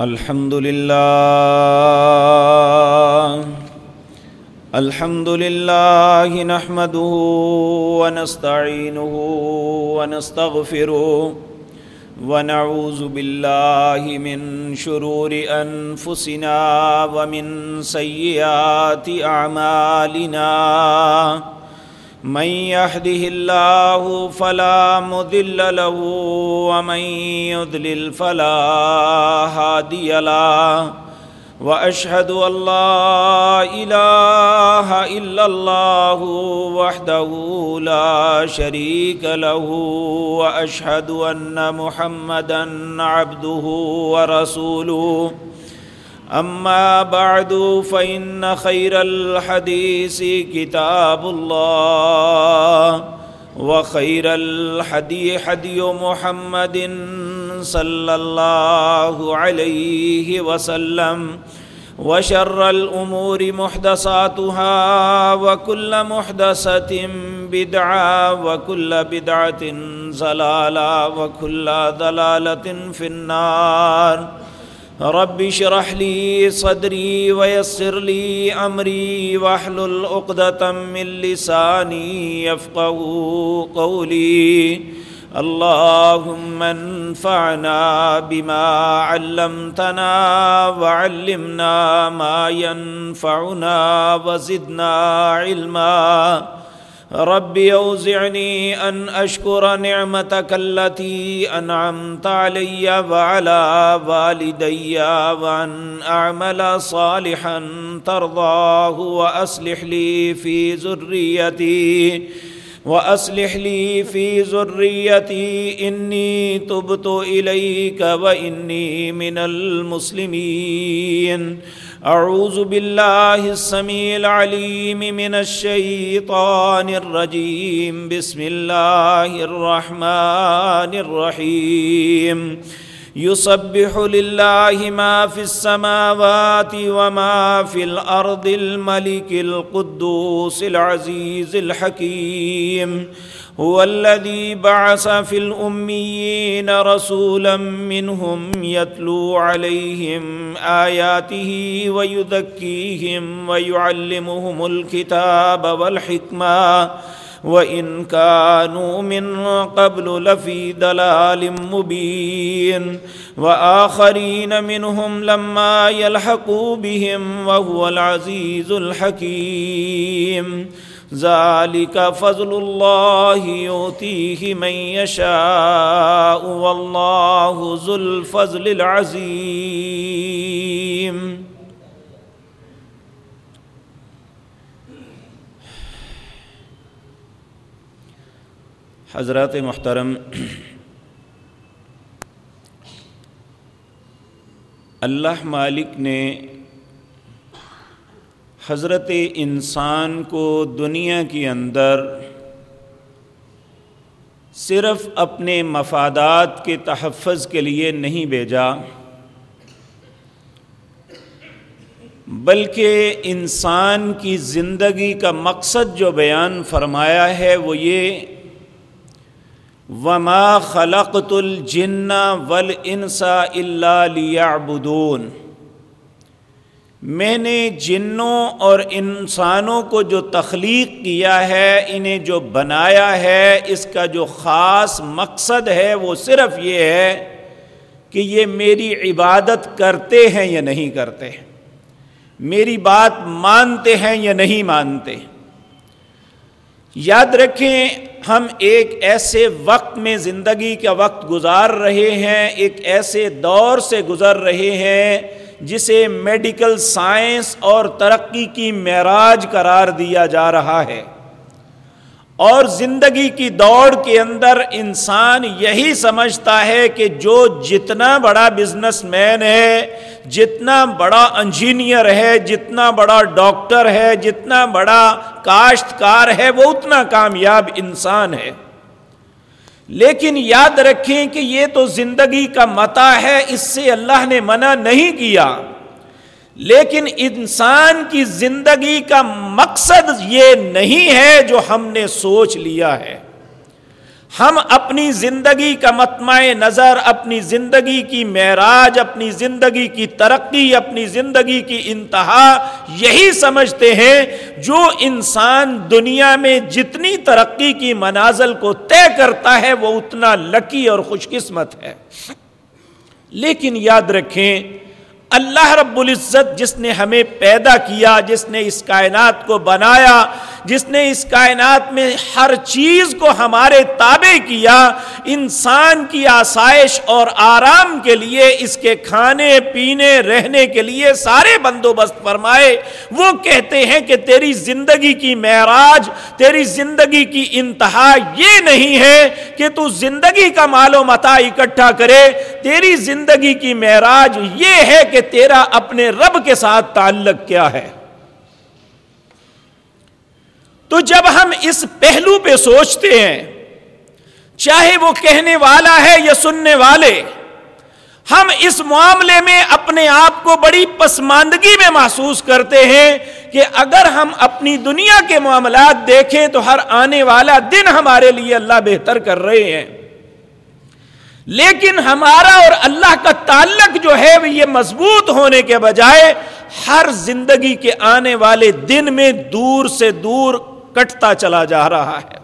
الحمد لله الحمد لله نحمده ونستعينه ونستغفره ونعوذ بالله من شرور أنفسنا ومن سيئات أعمالنا. من يهده الله فلا مذل له ومن يذلل فلا هادي له واشهد ان لا اله الا الله وحده لا شريك له واشهد ان محمدا عبده ورسوله أما بعد فإن خير الحديث كتاب الله وخير الحدي حدي محمد صلى الله عليه وسلم وشر الأمور محدثاتها وكل محدثة بدعة وكل بدعة زلالة وكل ضلالة في النار رب اشرح لي صدري ويسر لي امري واحلل عقدة من لساني يفقهوا قولي. اللهم انفعنا بما علمتنا وعلمنا ما ينفعنا وزدنا علما. رب اوزعني ان اشكر نعمتك التي انعمت علي وعلى والدي وان اعمل صالحا ترضاه واصلح لي في ذريتي واصلح لي في ذريتي اني تبت اليك واني من المسلمين. أعوذ بالله السميع العليم من الشيطان الرجيم. بسم الله الرحمن الرحيم. يصبح لله ما في السماوات وما في الأرض الملك القدوس العزيز الحكيم. هو الذي بعث في الأميين رسولا منهم يتلو عليهم آياته ويذكيهم ويعلمهم الكتاب والحكمة. وإن كانوا من قبل لفي دلال مبين وآخرين منهم لما يلحقوا بهم وهو العزيز الحكيم ذلك فضل الله يؤتيه من يشاء والله ذو الفضل العظيم حضرات محترم، اللہ مالک نے حضرت انسان کو دنیا کے اندر صرف اپنے مفادات کے تحفظ کے لیے نہیں بھیجا، بلکہ انسان کی زندگی کا مقصد جو بیان فرمایا ہے وہ یہ وما خلقت الجن والانسا الا لیعبدون میں نے جنوں اور انسانوں کو جو تخلیق کیا ہے، انہیں جو بنایا ہے، اس کا جو خاص مقصد ہے، وہ صرف یہ ہے کہ یہ میری عبادت کرتے ہیں یا نہیں کرتے۔ میری بات مانتے ہیں یا نہیں مانتے۔ یاد رکھیں، ہم ایک ایسے وقت میں زندگی کا وقت گزار رہے ہیں، ایک ایسے دور سے گزر رہے ہیں جسے میڈیکل سائنس اور ترقی کی معراج قرار دیا جا رہا ہے۔ اور زندگی کی دوڑ کے اندر انسان یہی سمجھتا ہے کہ جو جتنا بڑا بزنس مین ہے، جتنا بڑا انجینئر ہے، جتنا بڑا ڈاکٹر ہے، جتنا بڑا کاشتکار ہے، وہ اتنا کامیاب انسان ہے۔ لیکن یاد رکھیں کہ یہ تو زندگی کا متا ہے، اس سے اللہ نے منع نہیں کیا۔ لیکن انسان کی زندگی کا مقصد یہ نہیں ہے جو ہم نے سوچ لیا ہے۔ ہم اپنی زندگی کا متمع نظر، اپنی زندگی کی معراج، اپنی زندگی کی ترقی، اپنی زندگی کی انتہا یہی سمجھتے ہیں جو انسان دنیا میں جتنی ترقی کی منازل کو طے کرتا ہے وہ اتنا لکی اور خوش قسمت ہے۔ لیکن یاد رکھیں اللہ رب العزت جس نے ہمیں پیدا کیا، جس نے اس کائنات کو بنایا، جس نے اس کائنات میں ہر چیز کو ہمارے تابع کیا، انسان کی آسائش اور آرام کے لیے، اس کے کھانے، پینے، رہنے کے لیے سارے بندوبست فرمائے۔ وہ کہتے ہیں کہ تیری زندگی کی معراج، تیری زندگی کی انتہا یہ نہیں ہے کہ تو زندگی کا مال و متا اکٹھا کرے۔ تیری زندگی کی معراج یہ ہے کہ تیرا اپنے رب کے ساتھ تعلق کیا ہے۔ تو جب ہم اس پہلو پہ سوچتے ہیں، چاہے وہ کہنے والا ہے یا سننے والے، ہم اس معاملے میں اپنے آپ کو بڑی پسماندگی میں محسوس کرتے ہیں کہ اگر ہم اپنی دنیا کے معاملات دیکھیں تو ہر آنے والا دن ہمارے لیے اللہ بہتر کر رہے ہیں۔ لیکن ہمارا اور اللہ کا تعلق جو ہے وہ یہ مضبوط ہونے کے بجائے ہر زندگی کے آنے والے دن میں دور سے دور کٹتا چلا جا رہا ہے۔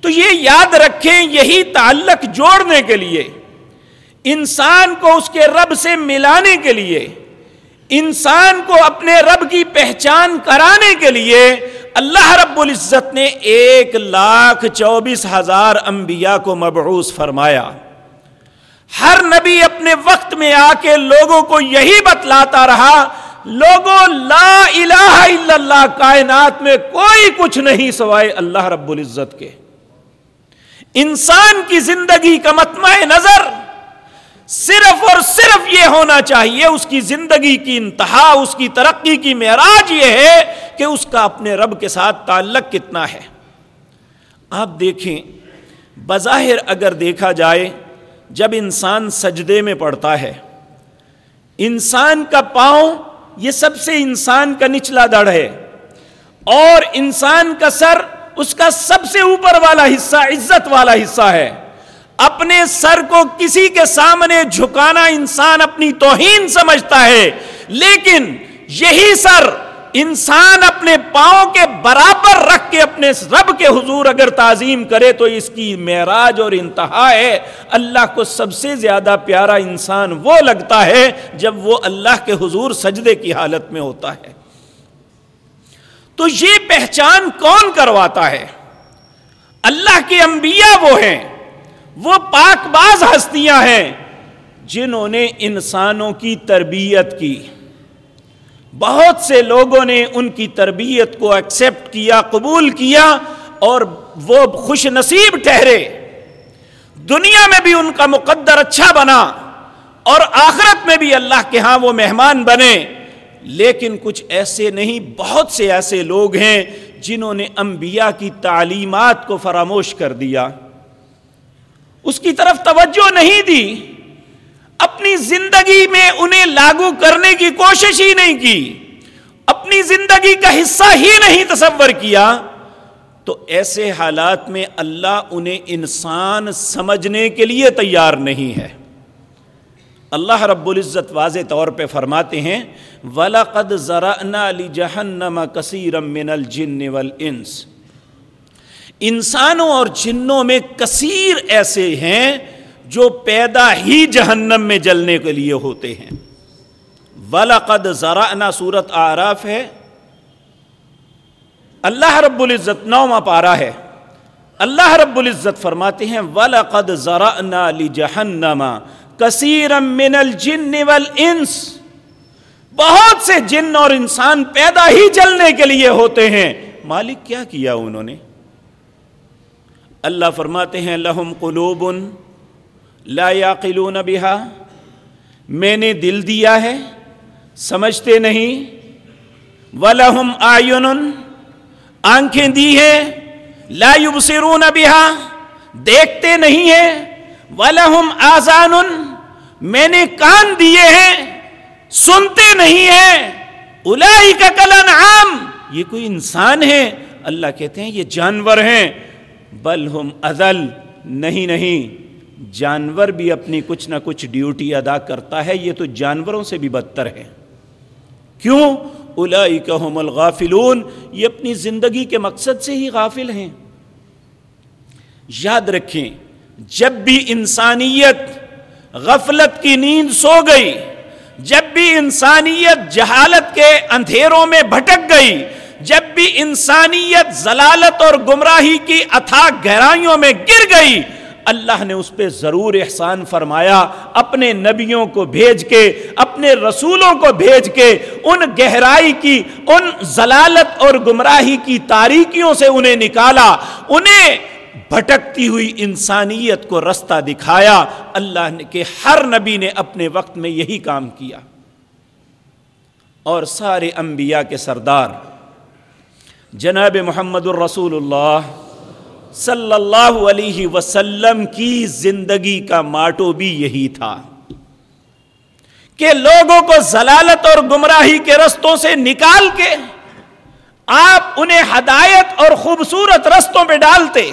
تو یہ یاد رکھیں یہی تعلق جوڑنے کے لیے، انسان کو اس کے رب سے ملانے کے لیے، انسان کو اپنے رب کی پہچان کرانے کے لیے اللہ رب العزت نے ایک لاکھ چوبیس ہزار انبیاء کو مبعوث فرمایا۔ ہر نبی اپنے وقت میں آ کے لوگوں کو یہی بتلاتا رہا، لوگوں لا الہ الا اللہ، کائنات میں کوئی کچھ نہیں سوائے اللہ رب العزت کے۔ انسان کی زندگی کا متمع نظر صرف اور صرف یہ ہونا چاہیے، اس کی زندگی کی انتہا، اس کی ترقی کی معراج یہ ہے کہ اس کا اپنے رب کے ساتھ تعلق کتنا ہے۔ آپ دیکھیں، بظاہر اگر دیکھا جائے، جب انسان سجدے میں پڑتا ہے، انسان کا پاؤں یہ سب سے انسان کا نچلا دڑ ہے، اور انسان کا سر اس کا سب سے اوپر والا حصہ، عزت والا حصہ ہے۔ اپنے سر کو کسی کے سامنے جھکانا انسان اپنی توہین سمجھتا ہے، لیکن یہی سر انسان اپنے پاؤں کے برابر رکھ کے اپنے رب کے حضور اگر تعظیم کرے تو اس کی معراج اور انتہا ہے۔ اللہ کو سب سے زیادہ پیارا انسان وہ لگتا ہے جب وہ اللہ کے حضور سجدے کی حالت میں ہوتا ہے۔ تو یہ پہچان کون کرواتا ہے؟ اللہ کے انبیاء وہ ہیں۔ وہ پاک باز ہستیاں ہیں جنہوں نے انسانوں کی تربیت کی۔ بہت سے لوگوں نے ان کی تربیت کو ایکسپٹ کیا، قبول کیا اور وہ خوش نصیب ٹھہرے۔ دنیا میں بھی ان کا مقدر اچھا بنا اور آخرت میں بھی اللہ کے ہاں وہ مہمان بنے۔ لیکن کچھ ایسے نہیں، بہت سے ایسے لوگ ہیں جنہوں نے انبیاء کی تعلیمات کو فراموش کر دیا۔ اس کی طرف توجہ نہیں دی، اپنی زندگی میں انہیں لاگو کرنے کی کوشش ہی نہیں کی، اپنی زندگی کا حصہ ہی نہیں تصور کیا۔ تو ایسے حالات میں اللہ انہیں انسان سمجھنے کے لیے تیار نہیں ہے۔ اللہ رب العزت واضح طور پہ فرماتے ہیں، وَلَقَدْ زَرَأْنَا لِجَهَنَّمَ كَثِيرًا مِنَ الْجِنِّ وَالْإِنسِ۔ انسانوں اور جنوں میں کثیر ایسے ہیں جو پیدا ہی جہنم میں جلنے کے لیے ہوتے ہیں۔ ولاقد ذرا سورت آراف ہے۔ اللہ رب العزت نوما پارا ہے۔ اللہ رب العزت فرماتے ہیں ولاقد ذرا لی جہنما کثیر من الجن والانس۔ بہت سے جن اور انسان پیدا ہی جلنے کے لیے ہوتے ہیں۔ مالک کیا کیا انہوں نے؟ اللہ فرماتے ہیں، لہم قلوب لا یاقلون بہا، میں نے دل دیا ہے، سمجھتے نہیں۔ ولہم آئین آنکھیں دی ہیں، لا یبصرون بہا، دیکھتے نہیں ہیں۔ ولہم آزان میں نے کان دیے ہیں، سنتے نہیں ہیں۔ الائی کا کلن عام یہ کوئی انسان ہے۔ اللہ کہتے ہیں، یہ جانور ہیں۔ بل ہم ازل، نہیں نہیں، جانور بھی اپنی کچھ نہ کچھ ڈیوٹی ادا کرتا ہے، یہ تو جانوروں سے بھی بدتر ہے۔ کیوں؟ الاحم الغافلون، یہ اپنی زندگی کے مقصد سے ہی غافل ہیں۔ یاد رکھیں، جب بھی انسانیت غفلت کی نیند سو گئی، جب بھی انسانیت جہالت کے اندھیروں میں بھٹک گئی جب بھی انسانیت ضلالت اور گمراہی کی اتھا گہرائیوں میں گر گئی، اللہ نے اس پہ ضرور احسان فرمایا، اپنے نبیوں کو بھیج کے، اپنے رسولوں کو بھیج کے، ان گہرائی کی، ان ضلالت اور گمراہی کی تاریکیوں سے انہیں نکالا، انہیں بھٹکتی ہوئی انسانیت کو رستہ دکھایا۔ اللہ کے ہر نبی نے اپنے وقت میں یہی کام کیا۔ اور سارے انبیاء کے سردار جناب محمد الرسول اللہ صلی اللہ علیہ وسلم کی زندگی کا ماٹو بھی یہی تھا کہ لوگوں کو ضلالت اور گمراہی کے رستوں سے نکال کے آپ انہیں ہدایت اور خوبصورت رستوں پہ ڈالتے۔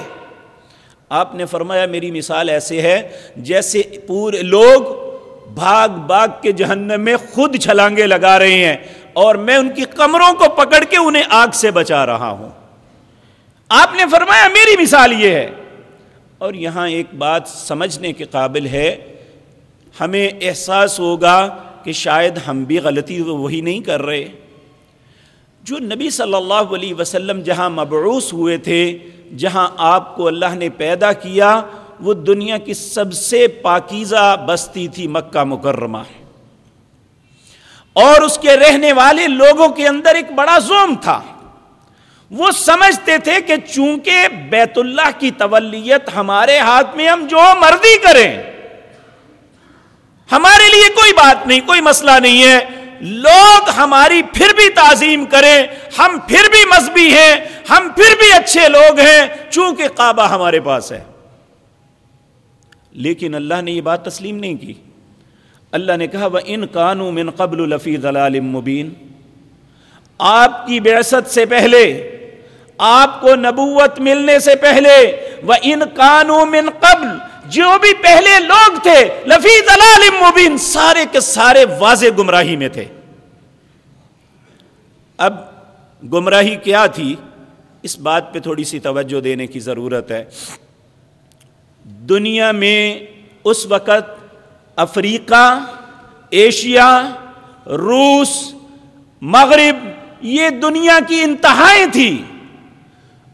آپ نے فرمایا میری مثال ایسے ہے جیسے پورے لوگ بھاگ بھاگ کے جہنم میں خود چھلانگے لگا رہے ہیں۔ اور میں ان کی کمروں کو پکڑ کے انہیں آگ سے بچا رہا ہوں۔ آپ نے فرمایا، میری مثال یہ ہے۔ اور یہاں ایک بات سمجھنے کے قابل ہے۔ ہمیں احساس ہوگا کہ شاید ہم بھی غلطی وہی نہیں کر رہے۔ جو نبی صلی اللہ علیہ وسلم جہاں مبعوث ہوئے تھے، جہاں آپ کو اللہ نے پیدا کیا، وہ دنیا کی سب سے پاکیزہ بستی تھی مکہ مکرمہ۔ اور اس کے رہنے والے لوگوں کے اندر ایک بڑا زوم تھا۔ وہ سمجھتے تھے کہ چونکہ بیت اللہ کی تولیت ہمارے ہاتھ میں ہم جو مرضی کریں، ہمارے لیے کوئی بات نہیں، کوئی مسئلہ نہیں ہے۔ لوگ ہماری پھر بھی تعظیم کریں، ہم پھر بھی مذہبی ہیں، ہم پھر بھی اچھے لوگ ہیں، چونکہ کعبہ ہمارے پاس ہے۔ لیکن اللہ نے یہ بات تسلیم نہیں کی۔ اللہ نے کہا وہ ان قانو من قبل لفی ضلال مبین آپ کی بیست سے پہلے، آپ کو نبوت ملنے سے پہلے وہ ان قانو من قبل، جو بھی پہلے لوگ تھے لفی دلال مبین سارے کے سارے واضح گمراہی میں تھے۔ اب گمراہی کیا تھی؟ اس بات پہ تھوڑی سی توجہ دینے کی ضرورت ہے۔ دنیا میں اس وقت افریقہ، ایشیا، روس، مغرب، یہ دنیا کی انتہائیں تھی۔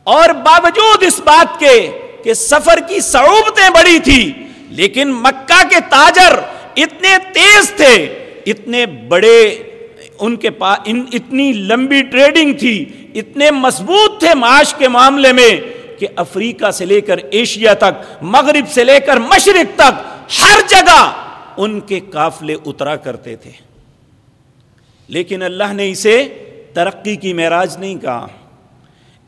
اور باوجود اس بات کے کہ سفر کی صعوبتیں بڑی تھی، لیکن مکہ کے تاجر اتنے تیز تھے، اتنے بڑے، ان کے پاس اتنی لمبی ٹریڈنگ تھی، اتنے مضبوط تھے معاش کے معاملے میں کہ افریقہ سے لے کر ایشیا تک، مغرب سے لے کر مشرق تک، ہر جگہ ان کے قافلے اترا کرتے تھے۔ لیکن اللہ نے اسے ترقی کی معراج نہیں کہا،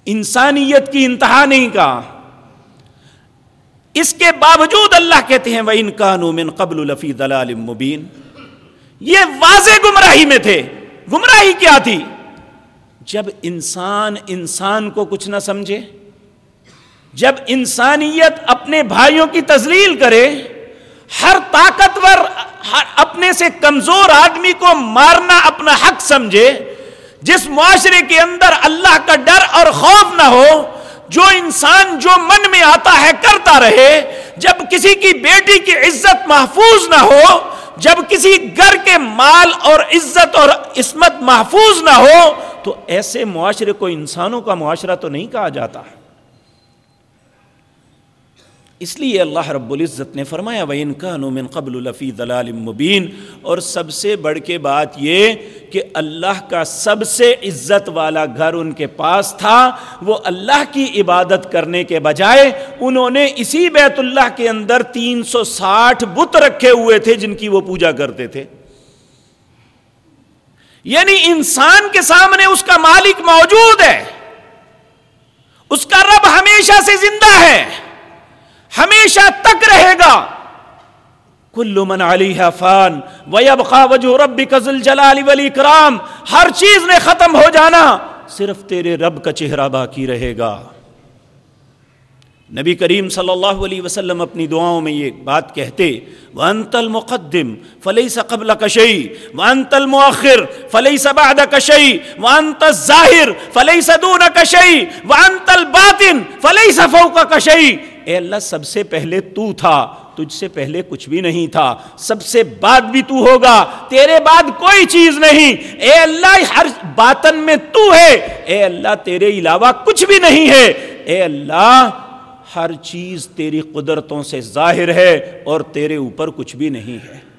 انسانیت کی انتہا نہیں کہا۔ اس کے باوجود اللہ کہتے ہیں وہ انکانو من قبل لفی دلال مبین۔ یہ واضح گمراہی میں تھے۔ گمراہی کیا تھی؟ جب انسان انسان کو کچھ نہ سمجھے، جب انسانیت اپنے بھائیوں کی تزلیل کرے، ہر طاقتور اپنے سے کمزور آدمی کو مارنا اپنا حق سمجھے، جس معاشرے کے اندر اللہ کا ڈر اور خوف نہ ہو، جو انسان جو من میں آتا ہے کرتا رہے، جب کسی کی بیٹی کی عزت محفوظ نہ ہو، جب کسی گھر کے مال اور عزت اور عصمت محفوظ نہ ہو، تو ایسے معاشرے کو انسانوں کا معاشرہ تو نہیں کہا جاتا۔ ہے اس لیے اللہ رب العزت نے فرمایا وہ ان کا قبل الفی دلال مبین اور سب سے بڑھ کے بات یہ کہ اللہ کا سب سے عزت والا گھر ان کے پاس تھا، وہ اللہ کی عبادت کرنے کے بجائے انہوں نے اسی بیت اللہ کے اندر تین سو ساٹھ بت رکھے ہوئے تھے جن کی وہ پوجا کرتے تھے۔ یعنی انسان کے سامنے اس کا مالک موجود ہے، اس کا رب ہمیشہ سے زندہ ہے۔ ہمیشہ تک رہے گا۔ کلو من علی فان ویبقا وجہ رب کزل جلال ولی کرام ہر چیز نے ختم ہو جانا، صرف تیرے رب کا چہرہ باقی رہے گا۔ نبی کریم صلی اللہ علیہ وسلم اپنی دعاؤں میں یہ بات کہتے وانت المقدم فلیس قبل کشئی وانت المؤخر فلیس بعد کشئی وانت الظاہر فلیس دون کشئی وانت الباطن فلیس فوق کشئی اے اللہ، سب سے پہلے تو تھا، تجھ سے پہلے کچھ بھی نہیں تھا، سب سے بعد بھی تو ہوگا، تیرے بعد کوئی چیز نہیں۔ اے اللہ، ہر باطن میں تو ہے۔ اے اللہ، تیرے علاوہ کچھ بھی نہیں ہے۔ اے اللہ ہر چیز تیری قدرتوں سے ظاہر ہے اور تیرے اوپر کچھ بھی نہیں ہے۔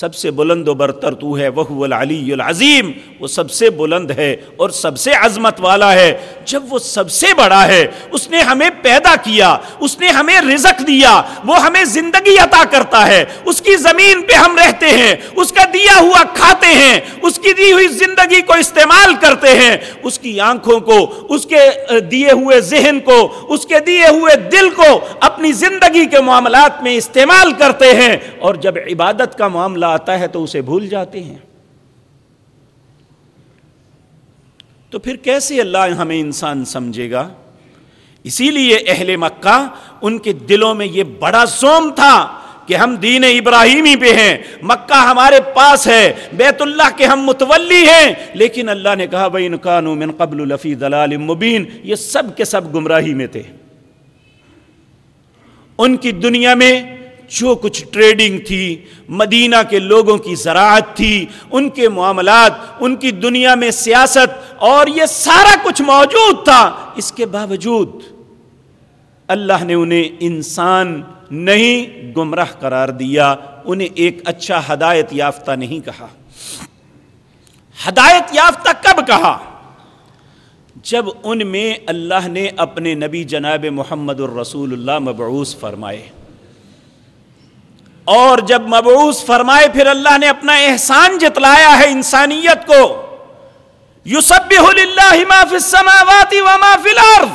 سب سے بلند و برتر تو ہے وہ العلی العظیم۔ وہ سب سے بلند ہے اور سب سے عظمت والا ہے۔ جب وہ سب سے بڑا ہے، اس نے ہمیں پیدا کیا، اس نے ہمیں رزق دیا، وہ ہمیں زندگی عطا کرتا ہے۔ اس کی زمین پہ ہم رہتے ہیں، اس کا دیا ہوا کھاتے ہیں، اس کی دی ہوئی زندگی کو استعمال کرتے ہیں۔ اس کی آنکھوں کو، اس کے دیے ہوئے ذہن کو، اس کے دیے ہوئے دل کو اپنی زندگی کے معاملات میں استعمال کرتے ہیں۔ اور جب عبادت کا معاملہ آتا ہے تو اسے بھول جاتے ہیں۔ تو پھر کیسے اللہ ہمیں انسان سمجھے گا؟ اسی لیے اہل مکہ ان کے دلوں میں یہ بڑا سوم تھا کہ ہم دین ابراہیمی پہ ہیں، مکہ ہمارے پاس ہے، بیت اللہ کے ہم متولی ہیں۔ لیکن اللہ نے کہا بھائی نکانو من قبل لفی دلال مبین یہ سب کے سب گمراہی میں تھے۔ ان کی دنیا میں جو کچھ ٹریڈنگ تھی، مدینہ کے لوگوں کی زراعت تھی، ان کے معاملات، ان کی دنیا میں سیاست، اور یہ سارا کچھ موجود تھا، اس کے باوجود اللہ نے انہیں انسان نہیں گمراہ قرار دیا، انہیں ایک اچھا ہدایت یافتہ نہیں کہا۔ ہدایت یافتہ کب کہا؟ جب ان میں اللہ نے اپنے نبی جناب محمد الرسول اللہ مبعوث فرمائے۔ اور جب مبعوث فرمائے، پھر اللہ نے اپنا احسان جتلایا ہے انسانیت کو. یسبح للہ ما فی السماوات وما فی الارض.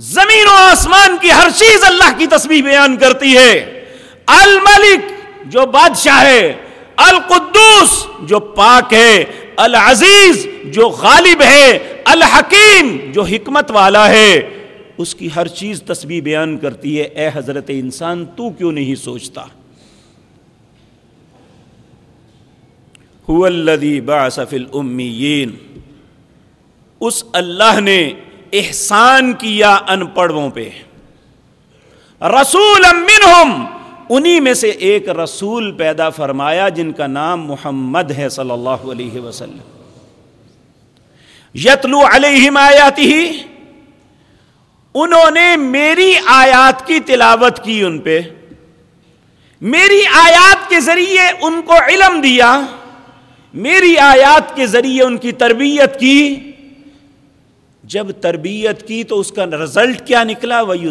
زمین و آسمان کی ہر چیز اللہ کی تسبیح بیان کرتی ہے. الملک جو بادشاہ ہے، القدوس جو پاک ہے، العزیز جو غالب ہے، الحکیم جو حکمت والا ہے. اس کی ہر چیز تسبیح بیان کرتی ہے۔ اے حضرت انسان، تو کیوں نہیں سوچتا؟ الامیین۔ اس اللہ نے احسان کیا ان پڑھوں پہ۔ رسول منہم۔ انہی میں سے ایک رسول پیدا فرمایا جن کا نام محمد ہے صلی اللہ علیہ وسلم۔ یتلو علیہم آیاتی ہی انہوں نے میری آیات کی تلاوت کی ان پہ۔ میری آیات کے ذریعے ان کو علم دیا۔ میری آیات کے ذریعے ان کی تربیت کی۔ جب تربیت کی تو اس کا رزلٹ کیا نکلا۔ وہ یو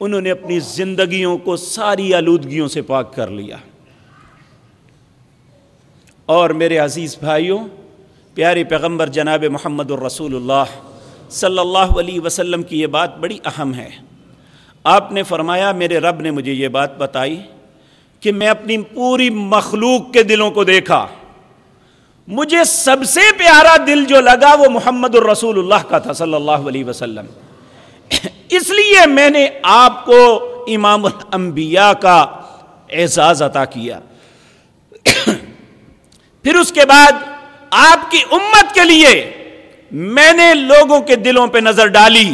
انہوں نے اپنی زندگیوں کو ساری آلودگیوں سے پاک کر لیا۔ اور میرے عزیز بھائیوں، پیارے پیغمبر جناب محمد الرسول اللہ صلی اللہ علیہ وسلم کی یہ بات بڑی اہم ہے۔ آپ نے فرمایا، میرے رب نے مجھے یہ بات بتائی کہ میں اپنی پوری مخلوق کے دلوں کو دیکھا۔ مجھے سب سے پیارا دل جو لگا وہ محمد الرسول اللہ کا تھا صلی اللہ علیہ وسلم۔ اس لیے میں نے آپ کو امام الانبیاء کا اعزاز عطا کیا۔ پھر اس کے بعد آپ کی امت کے لیے میں نے لوگوں کے دلوں پہ نظر ڈالی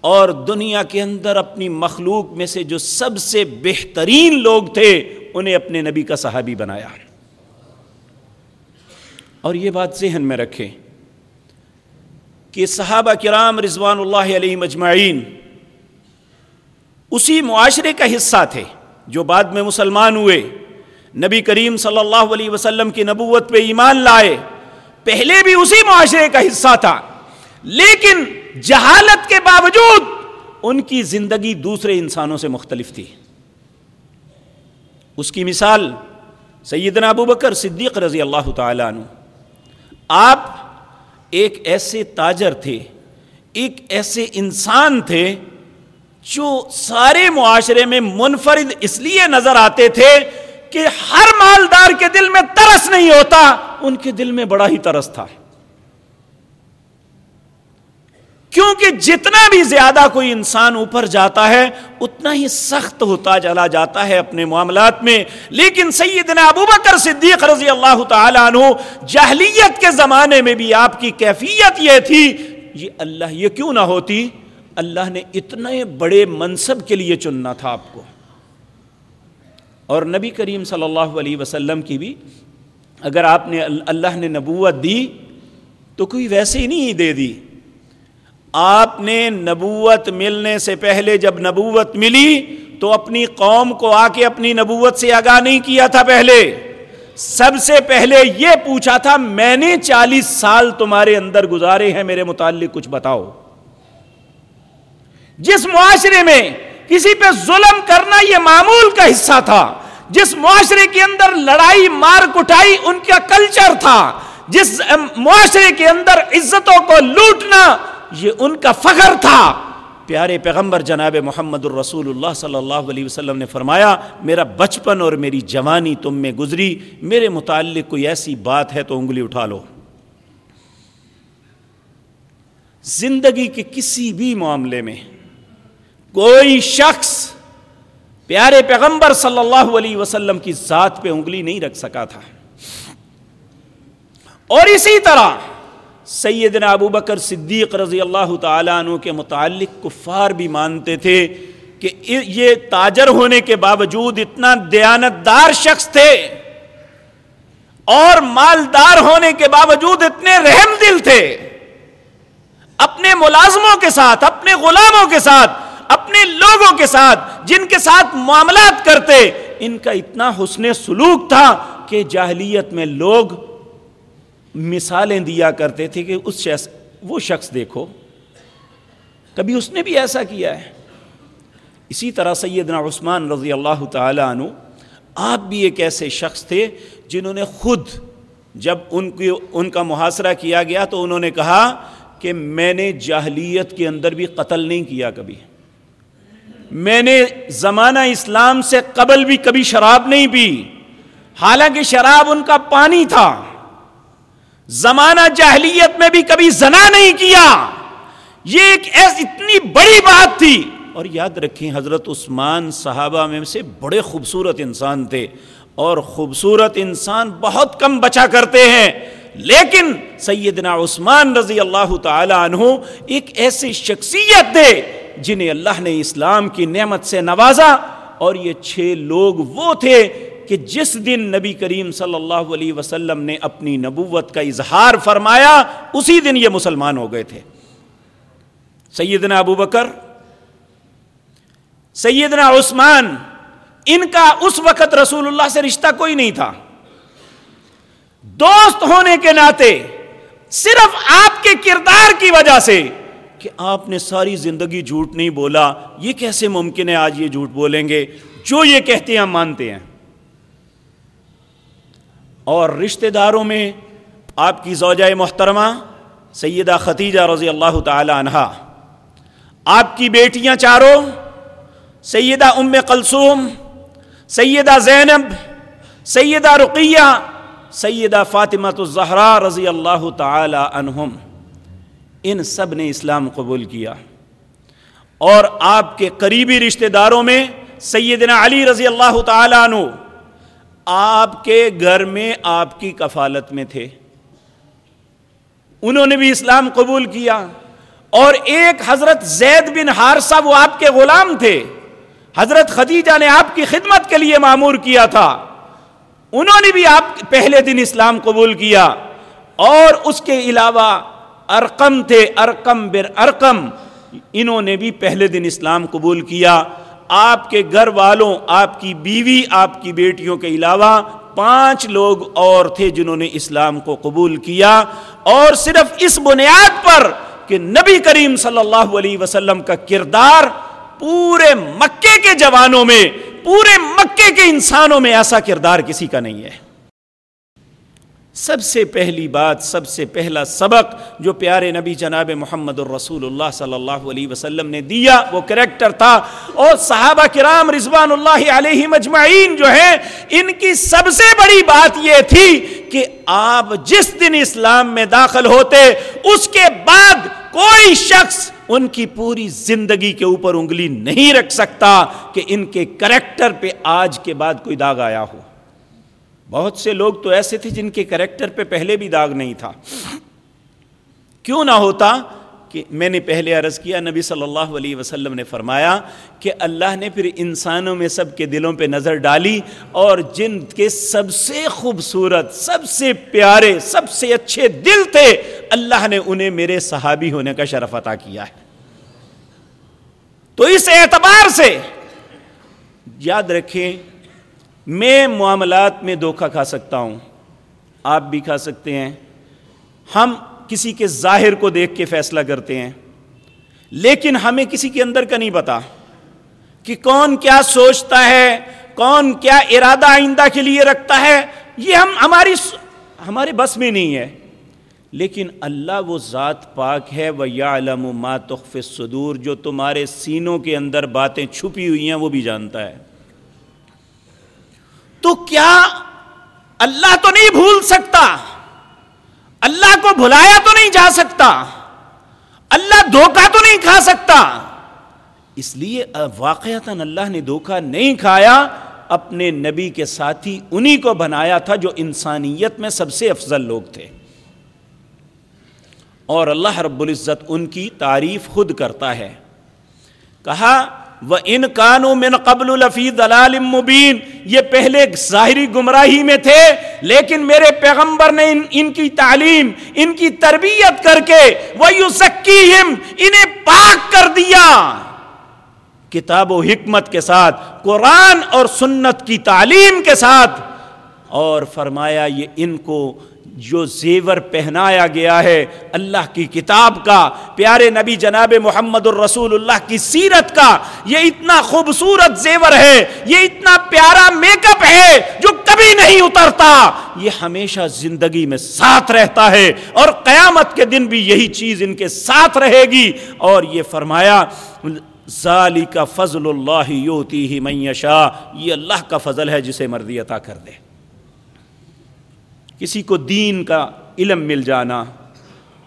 اور دنیا کے اندر اپنی مخلوق میں سے جو سب سے بہترین لوگ تھے، انہیں اپنے نبی کا صحابی بنایا۔ اور یہ بات ذہن میں رکھیں کہ صحابہ کرام رضوان اللہ علیہ مجمعین اسی معاشرے کا حصہ تھے جو بعد میں مسلمان ہوئے۔ نبی کریم صلی اللہ علیہ وسلم کی نبوت پہ ایمان لائے۔ پہلے بھی اسی معاشرے کا حصہ تھا۔ لیکن جہالت کے باوجود ان کی زندگی دوسرے انسانوں سے مختلف تھی۔ اس کی مثال سیدنا ابو بکر صدیق رضی اللہ تعالیٰ عنہ۔ آپ ایک ایسے تاجر تھے، ایک ایسے انسان تھے جو سارے معاشرے میں منفرد اس لیے نظر آتے تھے کہ ہر مالدار کے دل میں ترس نہیں ہوتا، ان کے دل میں بڑا ہی ترس تھا۔ کیونکہ جتنا بھی زیادہ کوئی انسان اوپر جاتا ہے، اتنا ہی سخت ہوتا چلا جاتا ہے اپنے معاملات میں۔ لیکن سیدنا ابو بکر صدیق رضی اللہ تعالیٰ عنہ جہلیت کے زمانے میں بھی آپ کی کیفیت یہ تھی، یہ اللہ یہ کیوں نہ ہوتی؟ اللہ نے اتنے بڑے منصب کے لیے چننا تھا آپ کو۔ اور نبی کریم صلی اللہ علیہ وسلم کی بھی اگر آپ نے اللہ نے نبوت دی تو کوئی ویسے ہی نہیں دے دی۔ آپ نے نبوت ملنے سے پہلے جب نبوت ملی تو اپنی قوم کو آ کے اپنی نبوت سے آگاہ نہیں کیا تھا پہلے۔ سب سے پہلے یہ پوچھا تھا، میں نے چالیس سال تمہارے اندر گزارے ہیں، میرے متعلق کچھ بتاؤ۔ جس معاشرے میں کسی پہ ظلم کرنا یہ معمول کا حصہ تھا۔ جس معاشرے کے اندر لڑائی، مار کٹائی ان کا کلچر تھا، جس معاشرے کے اندر عزتوں کو لوٹنا یہ ان کا فخر تھا۔ پیارے پیغمبر جناب محمد الرسول اللہ صلی اللہ علیہ وسلم نے فرمایا، میرا بچپن اور میری جوانی تم میں گزری، میرے متعلق کوئی ایسی بات ہے تو انگلی اٹھا لو۔ زندگی کے کسی بھی معاملے میں کوئی شخص پیارے پیغمبر صلی اللہ علیہ وسلم کی ذات پہ انگلی نہیں رکھ سکا تھا۔ اور اسی طرح سیدنا ابو بکر صدیق رضی اللہ تعالیٰ عنہ کے متعلق کفار بھی مانتے تھے کہ یہ تاجر ہونے کے باوجود اتنا دیانتدار شخص تھے اور مالدار ہونے کے باوجود اتنے رحم دل تھے۔ اپنے ملازموں کے ساتھ، اپنے غلاموں کے ساتھ اپنے لوگوں کے ساتھ، جن کے ساتھ معاملات کرتے، ان کا اتنا حسن سلوک تھا کہ جاہلیت میں لوگ مثالیں دیا کرتے تھے کہ اس شخص، وہ شخص دیکھو۔ کبھی اس نے بھی ایسا کیا ہے۔ اسی طرح سیدنا عثمان رضی اللہ تعالیٰ عنہ، آپ بھی ایک ایسے شخص تھے جنہوں نے خود جب ان کی ان کا محاصرہ کیا گیا تو انہوں نے کہا کہ میں نے جاہلیت کے اندر بھی قتل نہیں کیا کبھی۔ میں نے زمانہ اسلام سے قبل بھی کبھی شراب نہیں پی۔ حالانکہ شراب ان کا پانی تھا۔ زمانہ جاہلیت میں بھی کبھی زنا نہیں کیا۔ یہ ایک ایس اتنی بڑی بات تھی۔ اور یاد رکھیں، حضرت عثمان صحابہ میں سے بڑے خوبصورت انسان تھے۔ اور خوبصورت انسان بہت کم بچا کرتے ہیں۔ لیکن سیدنا عثمان رضی اللہ تعالی عنہ ایک ایسی شخصیت تھے۔ جنہیں اللہ نے اسلام کی نعمت سے نوازا اور یہ چھ لوگ وہ تھے کہ جس دن نبی کریم صلی اللہ علیہ وسلم نے اپنی نبوت کا اظہار فرمایا، اسی دن یہ مسلمان ہو گئے تھے۔ سیدنا ابو بکر، سیدنا عثمان، ان کا اس وقت رسول اللہ سے رشتہ کوئی نہیں تھا۔ دوست ہونے کے ناطے صرف آپ کے کردار کی وجہ سے کہ آپ نے ساری زندگی جھوٹ نہیں بولا، یہ کیسے ممکن ہے آج یہ جھوٹ بولیں گے؟ جو یہ کہتے ہیں ہم مانتے ہیں۔ اور رشتہ داروں میں آپ کی زوجہ محترمہ سیدہ ختیجہ رضی اللہ تعالی عنہ، آپ کی بیٹیاں چاروں، سیدہ ام کلثوم، سیدہ زینب، سیدہ رقیہ، سیدہ فاطمہ الزہرا رضی اللہ تعالی عنہم۔ ان سب نے اسلام قبول کیا۔ اور آپ کے قریبی رشتہ داروں میں سیدنا علی رضی اللہ تعالی عنہ آپ کے گھر میں آپ کی کفالت میں تھے۔ انہوں نے بھی اسلام قبول کیا۔ اور ایک حضرت زید بن ہارسہ وہ آپ کے غلام تھے۔ حضرت خدیجہ نے آپ کی خدمت کے لیے معمور کیا تھا۔ انہوں نے بھی آپ پہلے دن اسلام قبول کیا۔ اور اس کے علاوہ ارقم تھے، ارقم بر ارقم۔ انہوں نے بھی پہلے دن اسلام قبول کیا۔ آپ کے گھر والوں، آپ کی بیوی، آپ کی بیٹیوں کے علاوہ پانچ لوگ اور تھے جنہوں نے اسلام کو قبول کیا۔ اور صرف اس بنیاد پر کہ نبی کریم صلی اللہ علیہ وسلم کا کردار پورے مکے کے جوانوں میں، پورے مکے کے انسانوں میں ایسا کردار کسی کا نہیں ہے۔ سب سے پہلی بات، سب سے پہلا سبق جو پیارے نبی جناب محمد الرسول اللہ صلی اللہ علیہ وسلم نے دیا، وہ کریکٹر تھا۔ اور صحابہ کرام رضوان اللہ علیہ مجمعین جو ہیں، ان کی سب سے بڑی بات یہ تھی کہ آپ جس دن اسلام میں داخل ہوتے، اس کے بعد کوئی شخص ان کی پوری زندگی کے اوپر انگلی نہیں رکھ سکتا کہ ان کے کریکٹر پہ آج کے بعد کوئی داغ آیا ہو۔ بہت سے لوگ تو ایسے تھے جن کے کریکٹر پہ پہلے بھی داغ نہیں تھا۔ کیوں نہ ہوتا کہ میں نے پہلے عرض کیا، نبی صلی اللہ علیہ وسلم نے فرمایا کہ اللہ نے پھر انسانوں میں سب کے دلوں پہ نظر ڈالی اور جن کے سب سے خوبصورت، سب سے پیارے، سب سے اچھے دل تھے، اللہ نے انہیں میرے صحابی ہونے کا شرف عطا کیا ہے۔ تو اس اعتبار سے یاد رکھیں میں معاملات میں دھوکہ کھا سکتا ہوں، آپ بھی کھا سکتے ہیں۔ ہم کسی کے ظاہر کو دیکھ کے فیصلہ کرتے ہیں، لیکن ہمیں کسی کے اندر کا نہیں پتا کہ کون کیا سوچتا ہے، کون کیا ارادہ آئندہ کے لیے رکھتا ہے۔ یہ ہم، ہماری ہمارے بس میں نہیں ہے۔ لیکن اللہ وہ ذات پاک ہے وہ یا علم و تخف صدور جو تمہارے سینوں کے اندر باتیں چھپی ہوئی ہیں، وہ بھی جانتا ہے۔ تو کیا اللہ تو نہیں بھول سکتا؟ اللہ کو بھلایا تو نہیں جا سکتا؟ اللہ دھوکہ تو نہیں کھا سکتا؟ اس لیے واقعات اللہ نے دھوکہ نہیں کھایا، اپنے نبی کے ساتھی انہی کو بنایا تھا جو انسانیت میں سب سے افضل لوگ تھے۔ اور اللہ رب العزت ان کی تعریف خود کرتا ہے۔ کہا وہ ان کانوں میں قبل الفی دلال مبین یہ پہلے ظاہری گمراہی میں تھے، لیکن میرے پیغمبر نے ان ان کی تعلیم، ان کی تربیت کر کے وہ یو انہیں پاک کر دیا۔ کتاب و حکمت کے ساتھ، قرآن اور سنت کی تعلیم کے ساتھ۔ اور فرمایا، یہ ان کو جو زیور پہنایا گیا ہے اللہ کی کتاب کا، پیارے نبی جناب محمد الرسول اللہ کی سیرت کا، یہ اتنا خوبصورت زیور ہے، یہ اتنا پیارا میک اپ ہے جو کبھی نہیں اترتا۔ یہ ہمیشہ زندگی میں ساتھ رہتا ہے اور قیامت کے دن بھی یہی چیز ان کے ساتھ رہے گی۔ اور یہ فرمایا ذالی کا فضل اللہ یوتی ہی میشا یہ اللہ کا فضل ہے جسے مرضی عطا کر دے۔ کسی کو دین کا علم مل جانا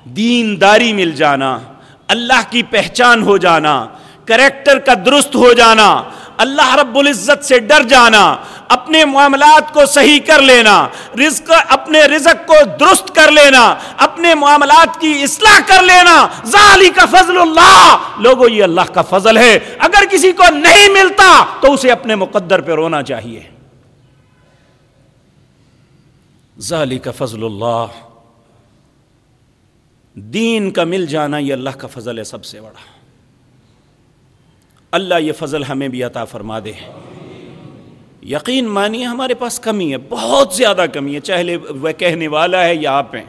دین داری مل جانا، اللہ کی پہچان ہو جانا، کریکٹر کا درست ہو جانا، اللہ رب العزت سے ڈر جانا، اپنے معاملات کو صحیح کر لینا، رزق اپنے رزق کو درست کر لینا، اپنے معاملات کی اصلاح کر لینا ذالی کا فضل اللہ۔ لوگو، یہ اللہ کا فضل ہے۔ اگر کسی کو نہیں ملتا تو اسے اپنے مقدر پہ رونا چاہیے۔ ظالی کا فضل اللہ۔ دین کا مل جانا یہ اللہ کا فضل ہے سب سے بڑا۔ اللہ یہ فضل ہمیں بھی عطا فرما دے۔ یقین مانیے ہمارے پاس کمی ہے، بہت زیادہ کمی ہے۔ چاہے وہ کہنے والا ہے یا آپ ہیں۔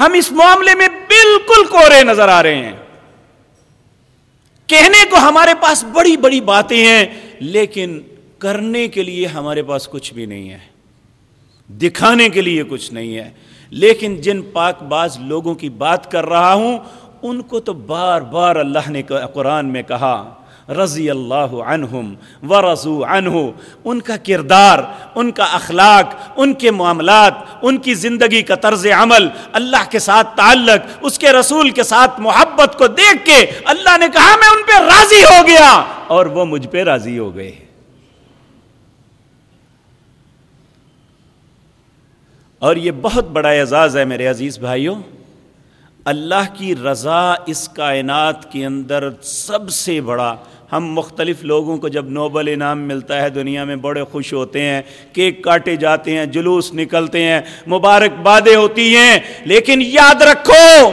ہم اس معاملے میں بالکل کورے نظر آ رہے ہیں۔ کہنے کو ہمارے پاس بڑی بڑی باتیں ہیں، لیکن کرنے کے لیے ہمارے پاس کچھ بھی نہیں ہے۔ دکھانے کے لیے کچھ نہیں ہے۔ لیکن جن پاک باز لوگوں کی بات کر رہا ہوں، ان کو تو بار بار اللہ نے قرآن میں کہا، رضی اللہ عنہم ورضو عنہ۔ ان کا کردار، ان کا اخلاق، ان کے معاملات، ان کی زندگی کا طرز عمل، اللہ کے ساتھ تعلق، اس کے رسول کے ساتھ محبت کو دیکھ کے اللہ نے کہا، میں ان پہ راضی ہو گیا۔ اور وہ مجھ پہ راضی ہو گئے۔ اور یہ بہت بڑا اعزاز ہے میرے عزیز بھائیوں، اللہ کی رضا اس کائنات کے اندر سب سے بڑا۔ ہم مختلف لوگوں کو جب نوبل انعام ملتا ہے، دنیا میں بڑے خوش ہوتے ہیں، کیک کاٹے جاتے ہیں، جلوس نکلتے ہیں، مبارک بادیں ہوتی ہیں، لیکن یاد رکھو،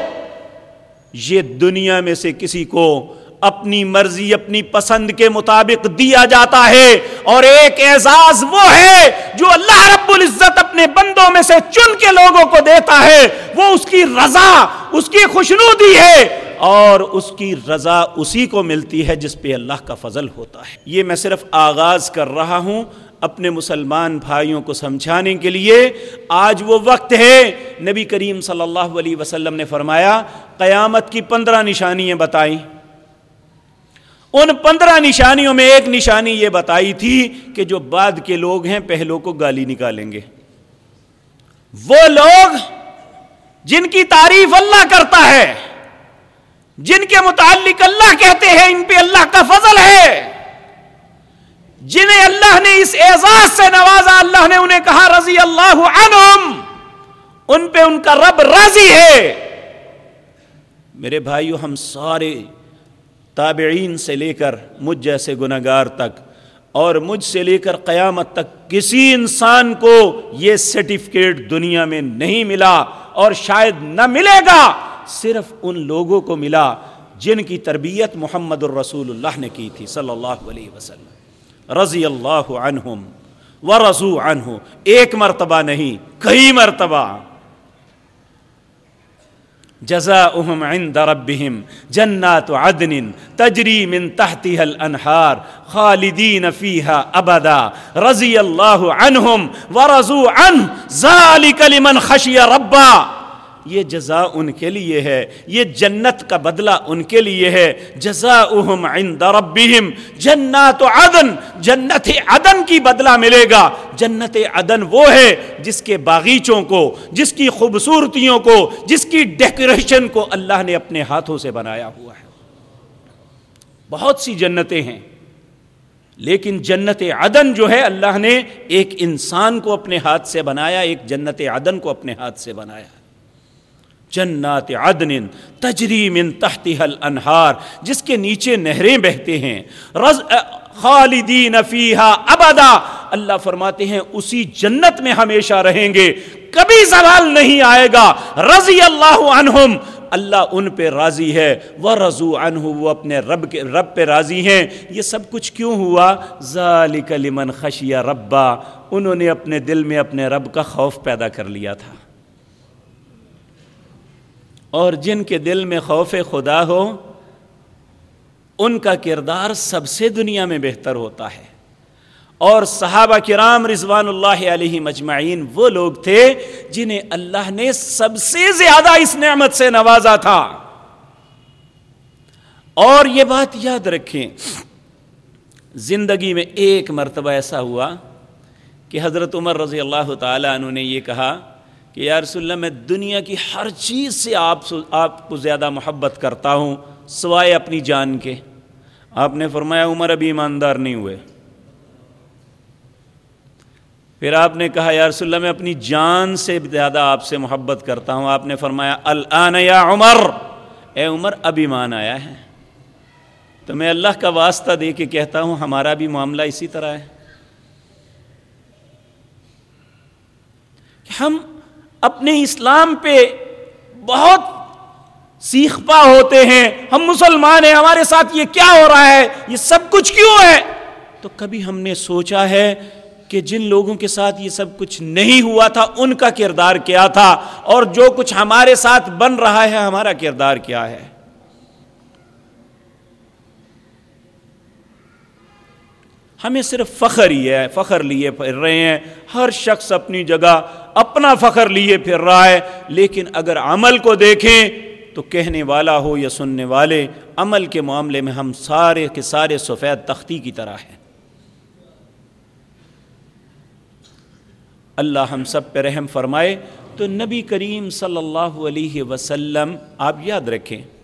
یہ دنیا میں سے کسی کو اپنی مرضی، اپنی پسند کے مطابق دیا جاتا ہے۔ اور ایک اعزاز وہ ہے جو اللہ رب العزت اپنے بندوں میں سے چن کے لوگوں کو دیتا ہے۔ وہ اس کی رضا، اس کی خوشنودی ہے۔ اور اس کی رضا اسی کو ملتی ہے جس پہ اللہ کا فضل ہوتا ہے۔ یہ میں صرف آغاز کر رہا ہوں اپنے مسلمان بھائیوں کو سمجھانے کے لیے۔ آج وہ وقت ہے، نبی کریم صلی اللہ علیہ وسلم نے فرمایا، قیامت کی پندرہ نشانیاں بتائیں۔ ان پندرہ نشانیوں میں ایک نشانی یہ بتائی تھی کہ جو بعد کے لوگ ہیں پہلوں کو گالی نکالیں گے۔ وہ لوگ جن کی تعریف اللہ کرتا ہے، جن کے متعلق اللہ کہتے ہیں ان پہ اللہ کا فضل ہے، جنہیں اللہ نے اس اعزاز سے نوازا، اللہ نے انہیں کہا رضی اللہ عنہم، ان پہ ان کا رب راضی ہے۔ میرے بھائیو، ہم سارے تابعین سے لے کر مجھ جیسے گناگار تک، اور مجھ سے لے کر قیامت تک کسی انسان کو یہ سرٹیفکیٹ دنیا میں نہیں ملا اور شاید نہ ملے گا۔ صرف ان لوگوں کو ملا جن کی تربیت محمد الرسول اللہ نے کی تھی، صلی اللہ علیہ وسلم۔ رضی اللہ عنہم ورضو عنہ۔ ایک مرتبہ نہیں، کئی مرتبہ۔ جزاؤہم عند ربہم جنات عدن تجری من تحتها الانہار خالدین فیہا ابدا رضی اللہ عنہم ورزو عنہ ذالک لمن خشی ربا یہ جزا ان کے لیے ہے، یہ جنت کا بدلہ ان کے لیے ہے۔ جزا عند ربهم جنات عدن، جنت عدن کی بدلہ ملے گا۔ جنت عدن وہ ہے جس کے باغیچوں کو، جس کی خوبصورتیوں کو، جس کی ڈیکوریشن کو اللہ نے اپنے ہاتھوں سے بنایا ہوا ہے۔ بہت سی جنتیں ہیں، لیکن جنت عدن جو ہے اللہ نے ایک انسان کو اپنے ہاتھ سے بنایا، ایک جنت عدن کو اپنے ہاتھ سے بنایا۔ جنات عدن تجری من تحتها الانہار، جس کے نیچے نہریں بہتے ہیں۔ رز خالدین فیہا ابدا۔ اللہ فرماتے ہیں، اسی جنت میں ہمیشہ رہیں گے، کبھی زوال نہیں آئے گا۔ رضی اللہ عنہم، اللہ ان پہ راضی ہے۔ وہ رضو عنہ، وہ اپنے رب کے رب پہ راضی ہیں۔ یہ سب کچھ کیوں ہوا؟ ذالک لمن خشیہ ربا۔ انہوں نے اپنے دل میں اپنے رب کا خوف پیدا کر لیا تھا۔ اور جن کے دل میں خوف خدا ہو، ان کا کردار سب سے دنیا میں بہتر ہوتا ہے۔ اور صحابہ کرام رضوان اللہ علیہ مجمعین وہ لوگ تھے جنہیں اللہ نے سب سے زیادہ اس نعمت سے نوازا تھا۔ اور یہ بات یاد رکھیں، زندگی میں ایک مرتبہ ایسا ہوا کہ حضرت عمر رضی اللہ تعالیٰ عنہ نے یہ کہا کہ یا رسول اللہ، میں دنیا کی ہر چیز سے آپ آپ کو زیادہ محبت کرتا ہوں، سوائے اپنی جان کے۔ آپ نے فرمایا، عمر ابھی ایماندار نہیں ہوئے۔ پھر آپ نے کہا، یا رسول اللہ، میں اپنی جان سے زیادہ آپ سے محبت کرتا ہوں۔ آپ نے فرمایا، الان یا عمر، اے عمر، اب ایمان آیا ہے۔ تو میں اللہ کا واسطہ دے کے کہتا ہوں، ہمارا بھی معاملہ اسی طرح ہے۔ کہ ہم اپنے اسلام پہ بہت سیکھ پا ہوتے ہیں۔ ہم مسلمان ہیں، ہمارے ساتھ یہ کیا ہو رہا ہے؟ یہ سب کچھ کیوں ہے؟ تو کبھی ہم نے سوچا ہے کہ جن لوگوں کے ساتھ یہ سب کچھ نہیں ہوا تھا، ان کا کردار کیا تھا؟ اور جو کچھ ہمارے ساتھ بن رہا ہے، ہمارا کردار کیا ہے؟ ہمیں صرف فخر ہی ہے، فخر لیے پھر رہے ہیں۔ ہر شخص اپنی جگہ اپنا فخر لیے پھر رہا ہے۔ لیکن اگر عمل کو دیکھیں تو کہنے والا ہو یا سننے والے، عمل کے معاملے میں ہم سارے کے سارے سفید تختی کی طرح ہیں۔ اللہ ہم سب پہ رحم فرمائے۔ تو نبی کریم صلی اللہ علیہ وسلم، آپ یاد رکھیں۔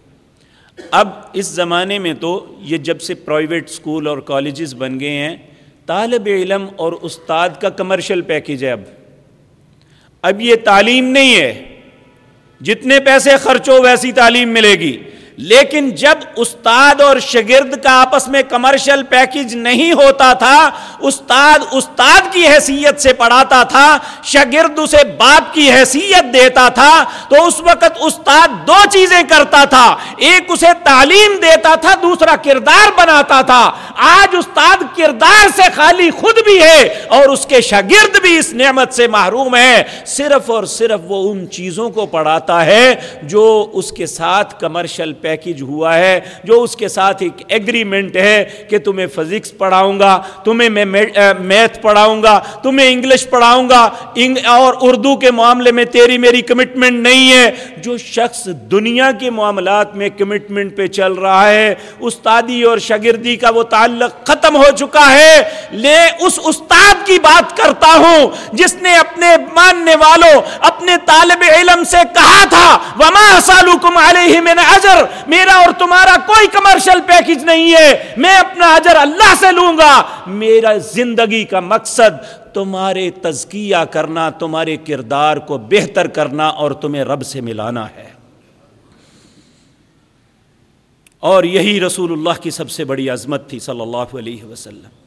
اب اس زمانے میں تو یہ جب سے پرائیویٹ اسکول اور کالجز بن گئے ہیں، طالب علم اور استاد کا کمرشل پیکیج ہے اب۔ اب یہ تعلیم نہیں ہے۔ جتنے پیسے خرچ ہو ویسی تعلیم ملے گی۔ لیکن جب استاد اور شگرد کا آپس میں کمرشل پیکج نہیں ہوتا تھا، استاد استاد کی حیثیت سے پڑھاتا تھا شگرد اسے باپ کی حیثیت دیتا تھا، تو اس وقت استاد دو چیزیں کرتا تھا۔ ایک اسے تعلیم دیتا تھا، دوسرا کردار بناتا تھا۔ آج استاد کردار سے خالی خود بھی ہے اور اس کے شاگرد بھی اس نعمت سے محروم ہے۔ صرف اور صرف وہ ان چیزوں کو پڑھاتا ہے جو اس کے ساتھ کمرشل پیکج ہوا ہے، جو اس کے ساتھ ایک ایگریمنٹ ہے کہ تمہیں فزکس پڑھاؤں گا، تمہیں میں میتھ پڑھاؤں گا، تمہیں انگلش پڑھاؤں گا۔ اور اردو کے معاملے میں تیری میری کمٹمنٹ نہیں ہے۔ جو شخص دنیا کے معاملات میں کمٹمنٹ پہ چل رہا ہے، استادی اور شاگردی کا وہ تعلق ختم ہو چکا ہے۔ لے، اس استاد کی بات کرتا ہوں، جس نے اپنے ماننے والوں، اپنے طالب علم سے کہا تھا، وما سالکم علیہ من اجر میرا اور تمہارا کوئی کمرشل پیکج نہیں ہے۔ میں اپنا اجر اللہ سے لوں گا۔ میرا زندگی کا مقصد تمہارے تزکیہ کرنا، تمہارے کردار کو بہتر کرنا اور تمہیں رب سے ملانا ہے۔ اور یہی رسول اللہ کی سب سے بڑی عظمت تھی صلی اللہ علیہ وسلم۔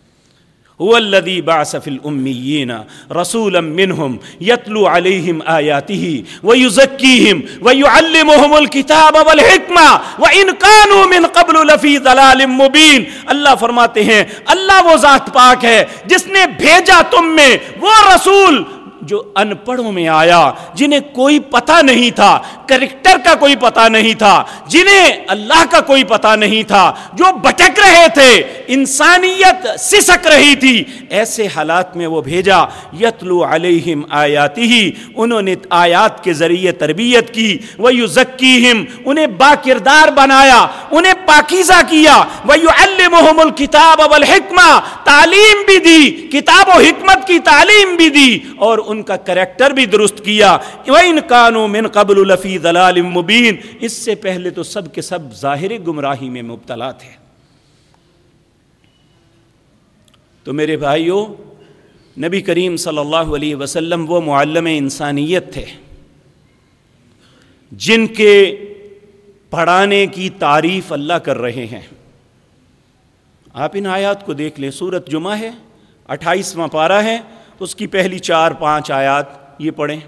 هو الذي بعث في الأميين رسولا منهم يتلو عليهم آياته ويزكيهم ويعلمهم الكتاب والحكمة، وإن كانوا من قبل لفي ضلال مبين۔ اللہ فرماتے ہیں، اللہ وہ ذات پاک ہے جس نے بھیجا تم میں، وہ رسول جو ان پڑھوں میں آیا، جنہیں کوئی پتہ نہیں تھا، کریکٹر کا کوئی پتہ نہیں تھا، جنہیں اللہ کا کوئی پتہ نہیں تھا، جو بٹک رہے تھے، انسانیت سسک رہی تھی، ایسے حالات میں وہ بھیجا، یتلو علیہم آیاتی ہی انہوں نے آیات کے ذریعے تربیت کی وہ یو انہیں با کردار بنایا، انہیں پاکیزہ کیا وہ یو الکتاب الکتاب والحکمہ، تعلیم بھی دی، کتاب و حکمت کی تعلیم بھی دی، اور ان کا کریکٹر بھی درست کیا۔ وَإِن كَانُوا مِن قَبْلُ لَفِي ضَلَالٍ مُبِينٍ اس سے پہلے تو سب کے سب ظاہر گمراہی میں مبتلا تھے۔ تو میرے بھائیوں، نبی کریم صلی اللہ علیہ وسلم وہ معلم انسانیت تھے۔ جن کے پڑھانے کی تعریف اللہ کر رہے ہیں۔ آپ ان آیات کو دیکھ لیں۔ سورت جمعہ ہے، اٹھائیسواں پارہ ہے۔ اس کی پہلی چار پانچ آیات یہ پڑھیں۔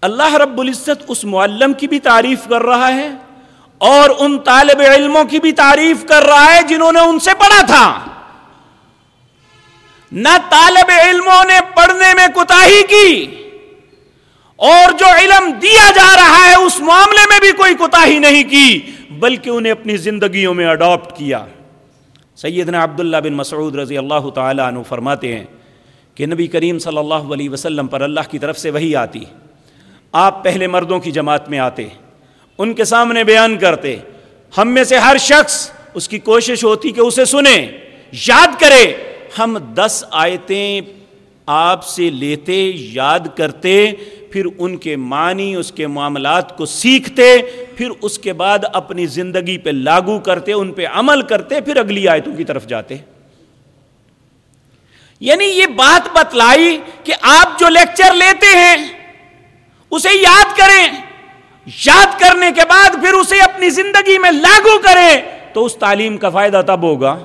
اللہ رب العزت اس معلم کی بھی تعریف کر رہا ہے اور ان طالب علموں کی بھی تعریف کر رہا ہے جنہوں نے ان سے پڑھا تھا۔ نہ طالب علموں نے پڑھنے میں کوتا کی اور جو علم دیا جا رہا ہے اس معاملے میں بھی کوئی کوتا نہیں کی، بلکہ انہیں اپنی زندگیوں میں اڈاپٹ کیا۔ سیدنا عبداللہ بن مسعود رضی اللہ تعالیٰ عنہ فرماتے ہیں کہ نبی کریم صلی اللہ علیہ وسلم پر اللہ کی طرف سے وہی آتی، آپ پہلے مردوں کی جماعت میں آتے، ان کے سامنے بیان کرتے، ہم میں سے ہر شخص اس کی کوشش ہوتی کہ اسے سنے، یاد کرے، ہم دس آیتیں آپ سے لیتے، یاد کرتے پھر ان کے معنی، اس کے معاملات کو سیکھتے، پھر اس کے بعد اپنی زندگی پہ لاگو کرتے، ان پہ عمل کرتے، پھر اگلی آیتوں کی طرف جاتے۔ یعنی یہ بات بتلائی کہ آپ جو لیکچر لیتے ہیں، اسے یاد کریں۔ یاد کرنے کے بعد پھر اسے اپنی زندگی میں لاگو کریں، تو اس تعلیم کا فائدہ تب ہوگا۔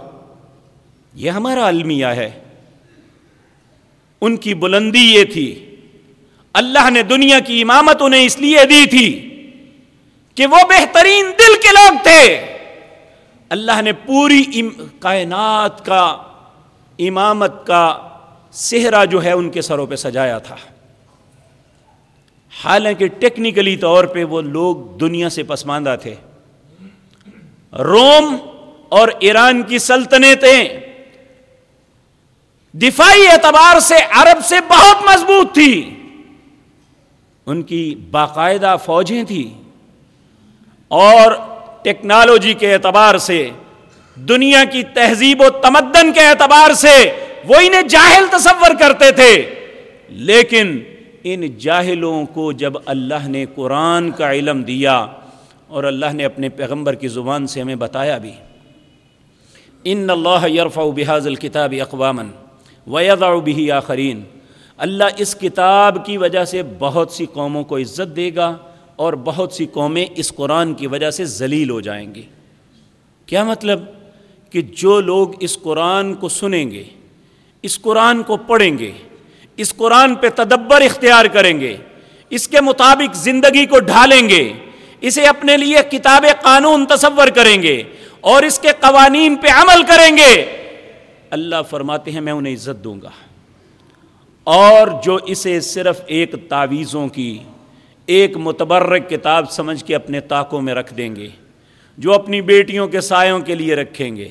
یہ ہمارا المیہ ہے۔ ان کی بلندی یہ تھی۔ اللہ نے دنیا کی امامت انہیں اس لیے دی تھی کہ وہ بہترین دل کے لوگ تھے۔ اللہ نے پوری کائنات کا، امامت کا صحرا جو ہے ان کے سروں پہ سجایا تھا۔ حالانکہ ٹیکنیکلی طور پہ وہ لوگ دنیا سے پسماندہ تھے۔ روم اور ایران کی سلطنتیں دفاعی اعتبار سے عرب سے بہت مضبوط تھی۔ ان کی باقاعدہ فوجیں تھیں اور ٹیکنالوجی کے اعتبار سے، دنیا کی تہذیب و تمدن کے اعتبار سے وہ انہیں جاہل تصور کرتے تھے۔ لیکن ان جاہلوں کو جب اللہ نے قرآن کا علم دیا اور اللہ نے اپنے پیغمبر کی زبان سے ہمیں بتایا بھی، ان اللہ یرفع بحاظ الکتاب اقوامن ویضع به آخرین۔ اللہ اس کتاب کی وجہ سے بہت سی قوموں کو عزت دے گا اور بہت سی قومیں اس قرآن کی وجہ سے ذلیل ہو جائیں گی۔ کیا مطلب کہ جو لوگ اس قرآن کو سنیں گے، اس قرآن کو پڑھیں گے، اس قرآن پہ تدبر اختیار کریں گے، اس کے مطابق زندگی کو ڈھالیں گے، اسے اپنے لیے کتاب قانون تصور کریں گے اور اس کے قوانین پہ عمل کریں گے۔ اللہ فرماتے ہیں، میں انہیں عزت دوں گا۔ اور جو اسے صرف ایک تعویذوں کی، ایک متبرک کتاب سمجھ کے اپنے طاقوں میں رکھ دیں گے، جو اپنی بیٹیوں کے سایوں کے لیے رکھیں گے،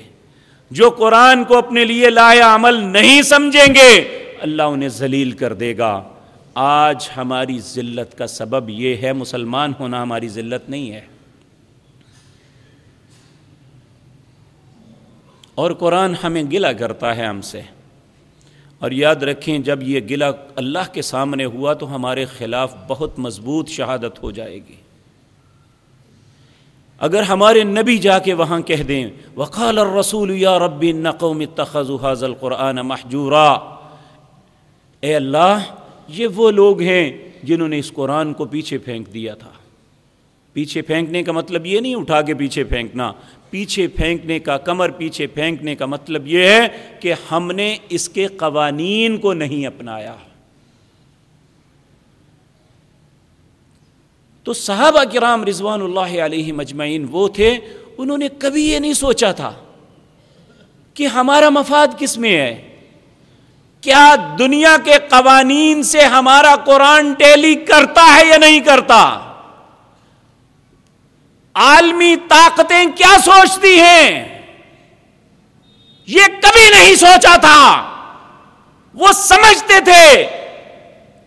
جو قرآن کو اپنے لیے لایا عمل نہیں سمجھیں گے، اللہ انہیں ذلیل کر دے گا۔ آج ہماری ذلت کا سبب یہ ہے، مسلمان ہونا ہماری ذلت نہیں ہے۔ اور قرآن ہمیں گلا کرتا ہے ہم سے۔ اور یاد رکھیں، جب یہ گلا اللہ کے سامنے ہوا تو ہمارے خلاف بہت مضبوط شہادت ہو جائے گی۔ اگر ہمارے نبی جا کے وہاں کہہ دیں، وقال الرسول یا ربی نقوم اتخذوا هذا القرآن محجورا۔ اے اللہ، یہ وہ لوگ ہیں جنہوں نے اس قرآن کو پیچھے پھینک دیا تھا۔ پیچھے پھینکنے کا مطلب یہ نہیں اٹھا کے پیچھے پھینکنا۔ پیچھے پھینکنے کا کمر، پیچھے پھینکنے کا مطلب یہ ہے کہ ہم نے اس کے قوانین کو نہیں اپنایا۔ تو صحابہ کرام رضوان اللہ علیہ مجمعین وہ تھے، انہوں نے کبھی یہ نہیں سوچا تھا کہ ہمارا مفاد کس میں ہے۔ کیا دنیا کے قوانین سے ہمارا قرآن ٹیلی کرتا ہے یا نہیں کرتا؟ عالمی طاقتیں کیا سوچتی ہیں؟ یہ کبھی نہیں سوچا تھا۔ وہ سمجھتے تھے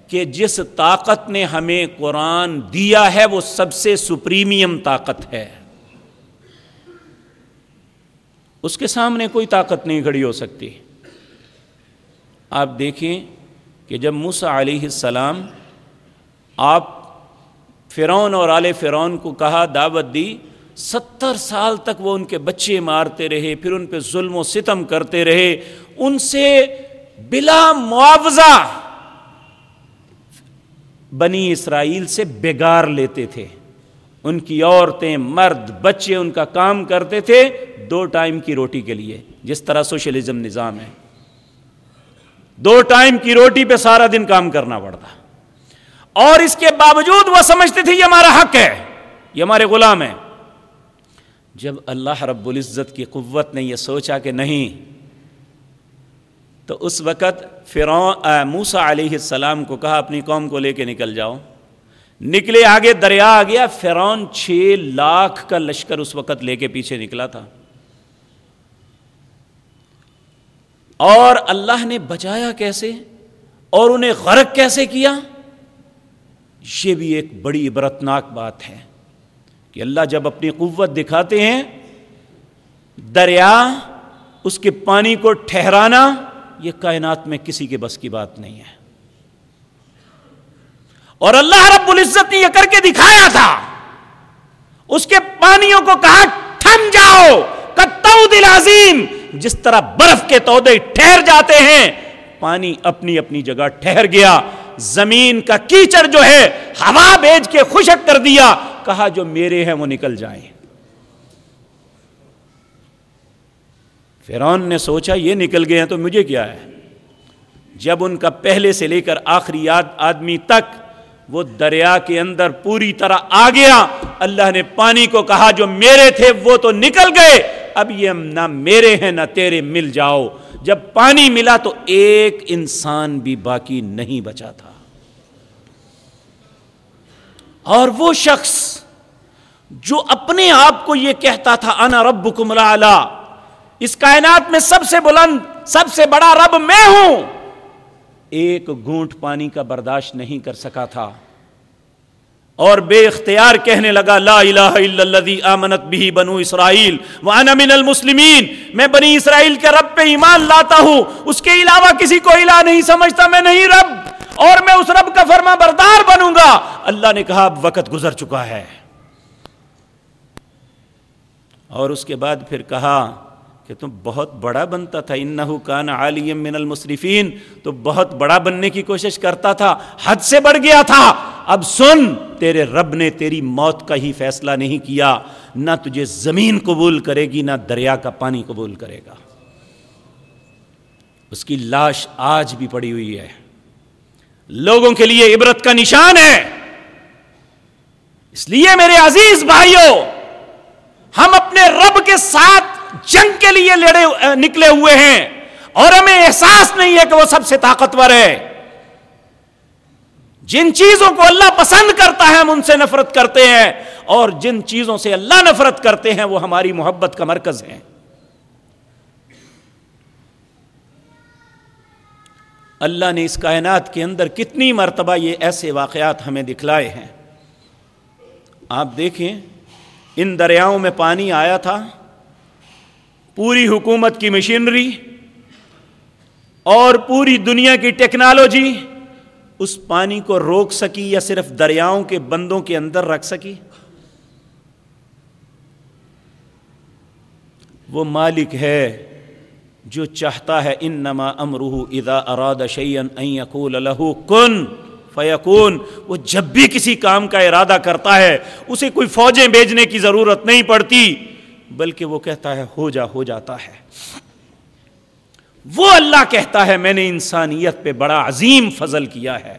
کہ جس طاقت نے ہمیں قرآن دیا ہے، وہ سب سے سپریمیم طاقت ہے۔ اس کے سامنے کوئی طاقت نہیں کھڑی ہو سکتی۔ آپ دیکھیں کہ جب موسا علیہ السلام آپ فرعون اور آل فرعون کو کہا، دعوت دی۔ ستر سال تک وہ ان کے بچے مارتے رہے، پھر ان پہ ظلم و ستم کرتے رہے۔ ان سے بلا معاوضہ بنی اسرائیل سے بگار لیتے تھے۔ ان کی عورتیں، مرد، بچے ان کا کام کرتے تھے دو ٹائم کی روٹی کے لیے، جس طرح سوشلزم نظام ہے۔ دو ٹائم کی روٹی پہ سارا دن کام کرنا پڑتا۔ اور اس کے باوجود وہ سمجھتے تھے یہ ہمارا حق ہے، یہ ہمارے غلام ہیں۔ جب اللہ رب العزت کی قوت نے یہ سوچا کہ نہیں، تو اس وقت فرعون موسا علیہ السلام کو کہا، اپنی قوم کو لے کے نکل جاؤ۔ نکلے آگے، دریا آ گیا، فرعون چھ لاکھ کا لشکر اس وقت لے کے پیچھے نکلا تھا۔ اور اللہ نے بچایا کیسے؟ اور انہیں غرق کیسے کیا؟ یہ بھی ایک بڑی عبرتناک بات ہے کہ اللہ جب اپنی قوت دکھاتے ہیں، دریا، اس کے پانی کو ٹھہرانا، یہ کائنات میں کسی کے بس کی بات نہیں ہے۔ اور اللہ رب العزت نے یہ کر کے دکھایا تھا۔ اس کے پانیوں کو کہا تھم جاؤ دل عظیم۔ جس طرح برف کے تودے ٹھہر جاتے ہیں، پانی اپنی اپنی جگہ ٹھہر گیا۔ زمین کا کیچڑ جو ہے، ہوا بیچ کے خشک کر دیا، کہا جو میرے ہیں وہ نکل جائیں۔ فرون نے سوچا، یہ نکل گئے ہیں تو مجھے کیا ہے؟ جب ان کا پہلے سے لے کر آخری آدمی تک وہ دریا کے اندر پوری طرح آ گیا۔ اللہ نے پانی کو کہا، جو میرے تھے وہ تو نکل گئے۔ اب یہ نہ میرے ہیں، نہ تیرے، مل جاؤ۔ جب پانی ملا تو ایک انسان بھی باقی نہیں بچا تھا۔ اور وہ شخص جو اپنے آپ کو یہ کہتا تھا، انا رب کملا اس کائنات میں سب سے بلند، سب سے بڑا رب میں ہوں۔ ایک گونٹ پانی کا برداشت نہیں کر سکا تھا۔ اور بے اختیار کہنے لگا، لا الہ الا الذی آمنت بھی بنو اسرائیل وانا من المسلمین. میں بنی اسرائیل کے رب پہ ایمان لاتا ہوں، اس کے علاوہ کسی کو الہ نہیں سمجھتا، میں نہیں رب، اور میں اس رب کا فرما بردار بنوں گا۔ اللہ نے کہا، اب وقت گزر چکا ہے۔ اور اس کے بعد پھر کہا کہ تم بہت بڑا بنتا تھا، انہو کان عالیم من المصرفین تو بہت بڑا بننے کی کوشش کرتا تھا، حد سے بڑھ گیا تھا۔ اب سن، تیرے رب نے تیری موت کا ہی فیصلہ نہیں کیا، نہ تجھے زمین قبول کرے گی، نہ دریا کا پانی قبول کرے گا۔ اس کی لاش آج بھی پڑی ہوئی ہے۔ لوگوں کے لیے عبرت کا نشان ہے۔ اس لیے میرے عزیز بھائیوں، ہم اپنے رب کے ساتھ جنگ کے لیے لڑے، نکلے ہوئے ہیں اور ہمیں احساس نہیں ہے کہ وہ سب سے طاقتور ہے۔ جن چیزوں کو اللہ پسند کرتا ہے ہم ان سے نفرت کرتے ہیں اور جن چیزوں سے اللہ نفرت کرتے ہیں وہ ہماری محبت کا مرکز ہے اللہ نے اس کائنات کے اندر کتنی مرتبہ یہ ایسے واقعات ہمیں دکھلائے ہیں۔ آپ دیکھیں، ان دریاؤں میں پانی آیا تھا، پوری حکومت کی مشینری اور پوری دنیا کی ٹیکنالوجی اس پانی کو روک سکی یا صرف دریاؤں کے بندوں کے اندر رکھ سکی؟ وہ مالک ہے جو چاہتا ہے ان نما امروح ادا اراد شعین لہو کن فیقون وہ جب بھی کسی کام کا ارادہ کرتا ہے، اسے کوئی فوجیں بھیجنے کی ضرورت نہیں پڑتی، بلکہ وہ کہتا ہے، ہو جا، ہو جاتا ہے۔ وہ اللہ کہتا ہے میں نے انسانیت پہ بڑا عظیم فضل کیا ہے۔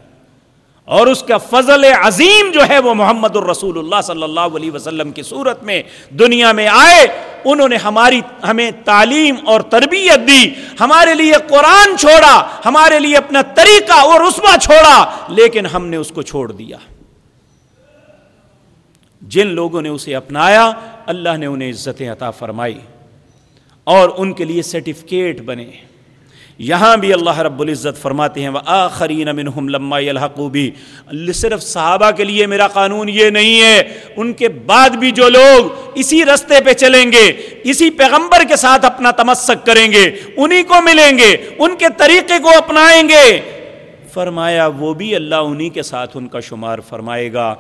اور اس کا فضل عظیم جو ہے وہ محمد الرسول اللہ صلی اللہ علیہ وسلم کی صورت میں دنیا میں آئے۔ انہوں نے ہماری، ہمیں تعلیم اور تربیت دی، ہمارے لیے قرآن چھوڑا، ہمارے لیے اپنا طریقہ اور رسبہ چھوڑا، لیکن ہم نے اس کو چھوڑ دیا۔ جن لوگوں نے اسے اپنایا، اللہ نے انہیں عزتیں عطا فرمائی اور ان کے لیے سرٹیفکیٹ بنے۔ یہاں بھی اللہ رب العزت فرماتے ہیں وہ آخرین منہم لما الحقوبی صرف صحابہ کے لیے میرا قانون یہ نہیں ہے، ان کے بعد بھی جو لوگ اسی رستے پہ چلیں گے، اسی پیغمبر کے ساتھ اپنا تمسک کریں گے، انہی کو ملیں گے، ان کے طریقے کو اپنائیں گے۔ فرمایا، وہ بھی اللہ انہی کے ساتھ ان کا شمار فرمائے گا۔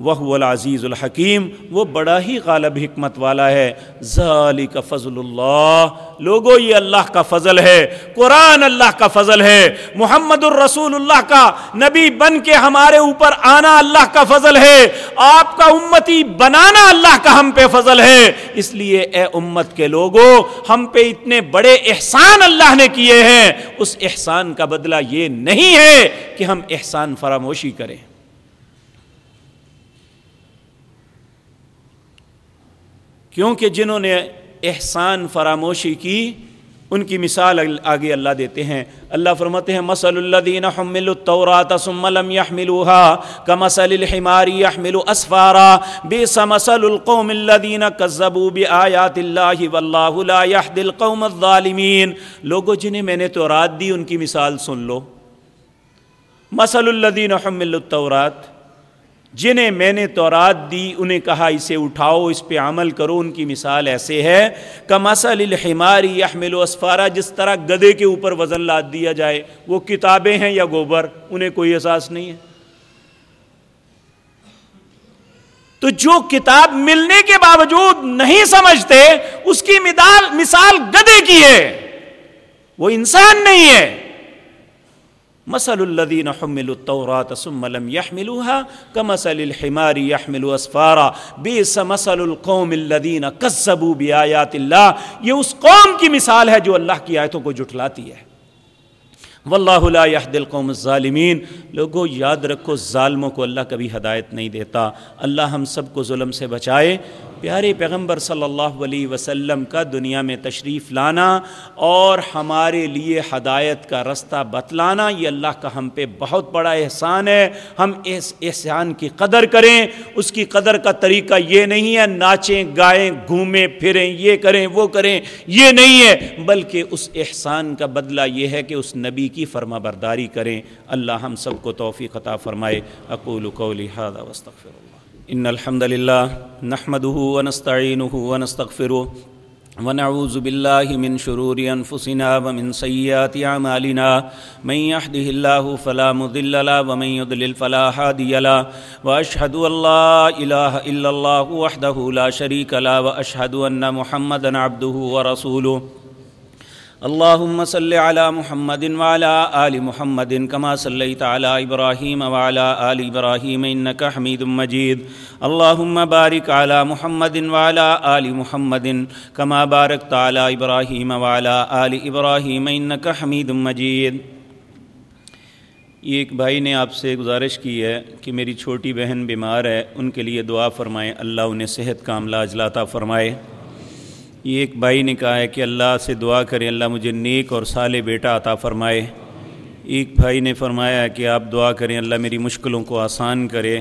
وہ العزیز الحکیم، وہ بڑا ہی غالب حکمت والا ہے۔ ظالی کا فضل اللہ۔ لوگو، یہ اللہ کا فضل ہے۔ قرآن اللہ کا فضل ہے۔ محمد الرسول اللہ کا نبی بن کے ہمارے اوپر آنا اللہ کا فضل ہے۔ آپ کا امتی بنانا اللہ کا ہم پہ فضل ہے۔ اس لیے اے امت کے لوگوں ہم پہ اتنے بڑے احسان اللہ نے کیے ہیں۔ اس احسان کا بدلہ یہ نہیں ہے کہ ہم احسان فراموشی کریں۔ کیونکہ جنہوں نے احسان فراموشی کی، ان کی مثال آگے اللہ دیتے ہیں۔ اللہ فرماتے ہیں، مسل الدین حمل التورات ثم لم يحملوها كمثل الحمار يحمل اسفارا بئس مثل القوم الذين كذبوا بآيات الله والله لا يهدي القوم الظالمين۔ لوگوں جنہیں میں نے تورات دی، ان کی مثال سن لو۔ مسل الذين حمل التورات جنہیں میں نے تورات دی، انہیں کہا، اسے اٹھاؤ، اس پہ عمل کرو۔ ان کی مثال ایسے ہے۔ کمسل الحماری یحمل و اسفارہ جس طرح گدے کے اوپر وزن لاد دیا جائے، وہ کتابیں ہیں یا گوبر؟ انہیں کوئی احساس نہیں ہے۔ تو جو کتاب ملنے کے باوجود نہیں سمجھتے، اس کی مثال گدے کی ہے۔ وہ انسان نہیں ہے۔ مسل الدین حمل الطورات ثم لم يحملوها كمثل الحمار يحمل اسفارا بئس مثل القوم الذين كذبوا بآيات الله یہ اس قوم کی مثال ہے جو اللہ کی آیتوں کو جھٹلاتی ہے۔ واللہ لا يهدي القوم الظالمین لوگوں یاد رکھو، ظالموں کو اللہ کبھی ہدایت نہیں دیتا۔ اللہ ہم سب کو ظلم سے بچائے۔ پیارے پیغمبر صلی اللہ علیہ وسلم کا دنیا میں تشریف لانا اور ہمارے لیے ہدایت کا رستہ بتلانا، یہ اللہ کا ہم پہ بہت بڑا احسان ہے۔ ہم اس احسان کی قدر کریں۔ اس کی قدر کا طریقہ یہ نہیں ہے، ناچیں، گائیں، گھومیں، پھریں، یہ کریں، وہ کریں، یہ نہیں ہے۔ بلکہ اس احسان کا بدلہ یہ ہے کہ اس نبی کی فرما برداری کریں۔ اللہ ہم سب کو توفیق عطا فرمائے۔ اقول قولی هذا واستغفر اللہ۔ ان الحمد لله نحمده ونستعينه ونستغفره ونعوذ بالله من شرور انفسنا ومن سيئات اعمالنا من يهده الله فلا مضل له ومن يضلل فلا هادي له. واشهد ان لا اله الا الله وحده لا شريك له واشهد ان محمدا عبده ورسوله. اللهم صل على محمد وعلى آل محمد كما صليت على إبراهيم وعلى آل إبراهيم إنك حميد مجيد اللهم بارك على محمد وعلى آل محمد كما باركت على إبراهيم وعلى آل إبراهيم إنك حميد مجيد یہ ایک بھائی نے آپ سے گزارش کی ہے کہ میری چھوٹی بہن بیمار ہے، ان کے لیے دعا فرمائیں اللہ انہیں صحت کا عملہ اجلاتا فرمائے۔ یہ ایک بھائی نے کہا ہے کہ اللہ سے دعا کریں، اللہ مجھے نیک اور سال بیٹا عطا فرمائے۔ ایک بھائی نے فرمایا کہ آپ دعا کریں، اللہ میری مشکلوں کو آسان کرے۔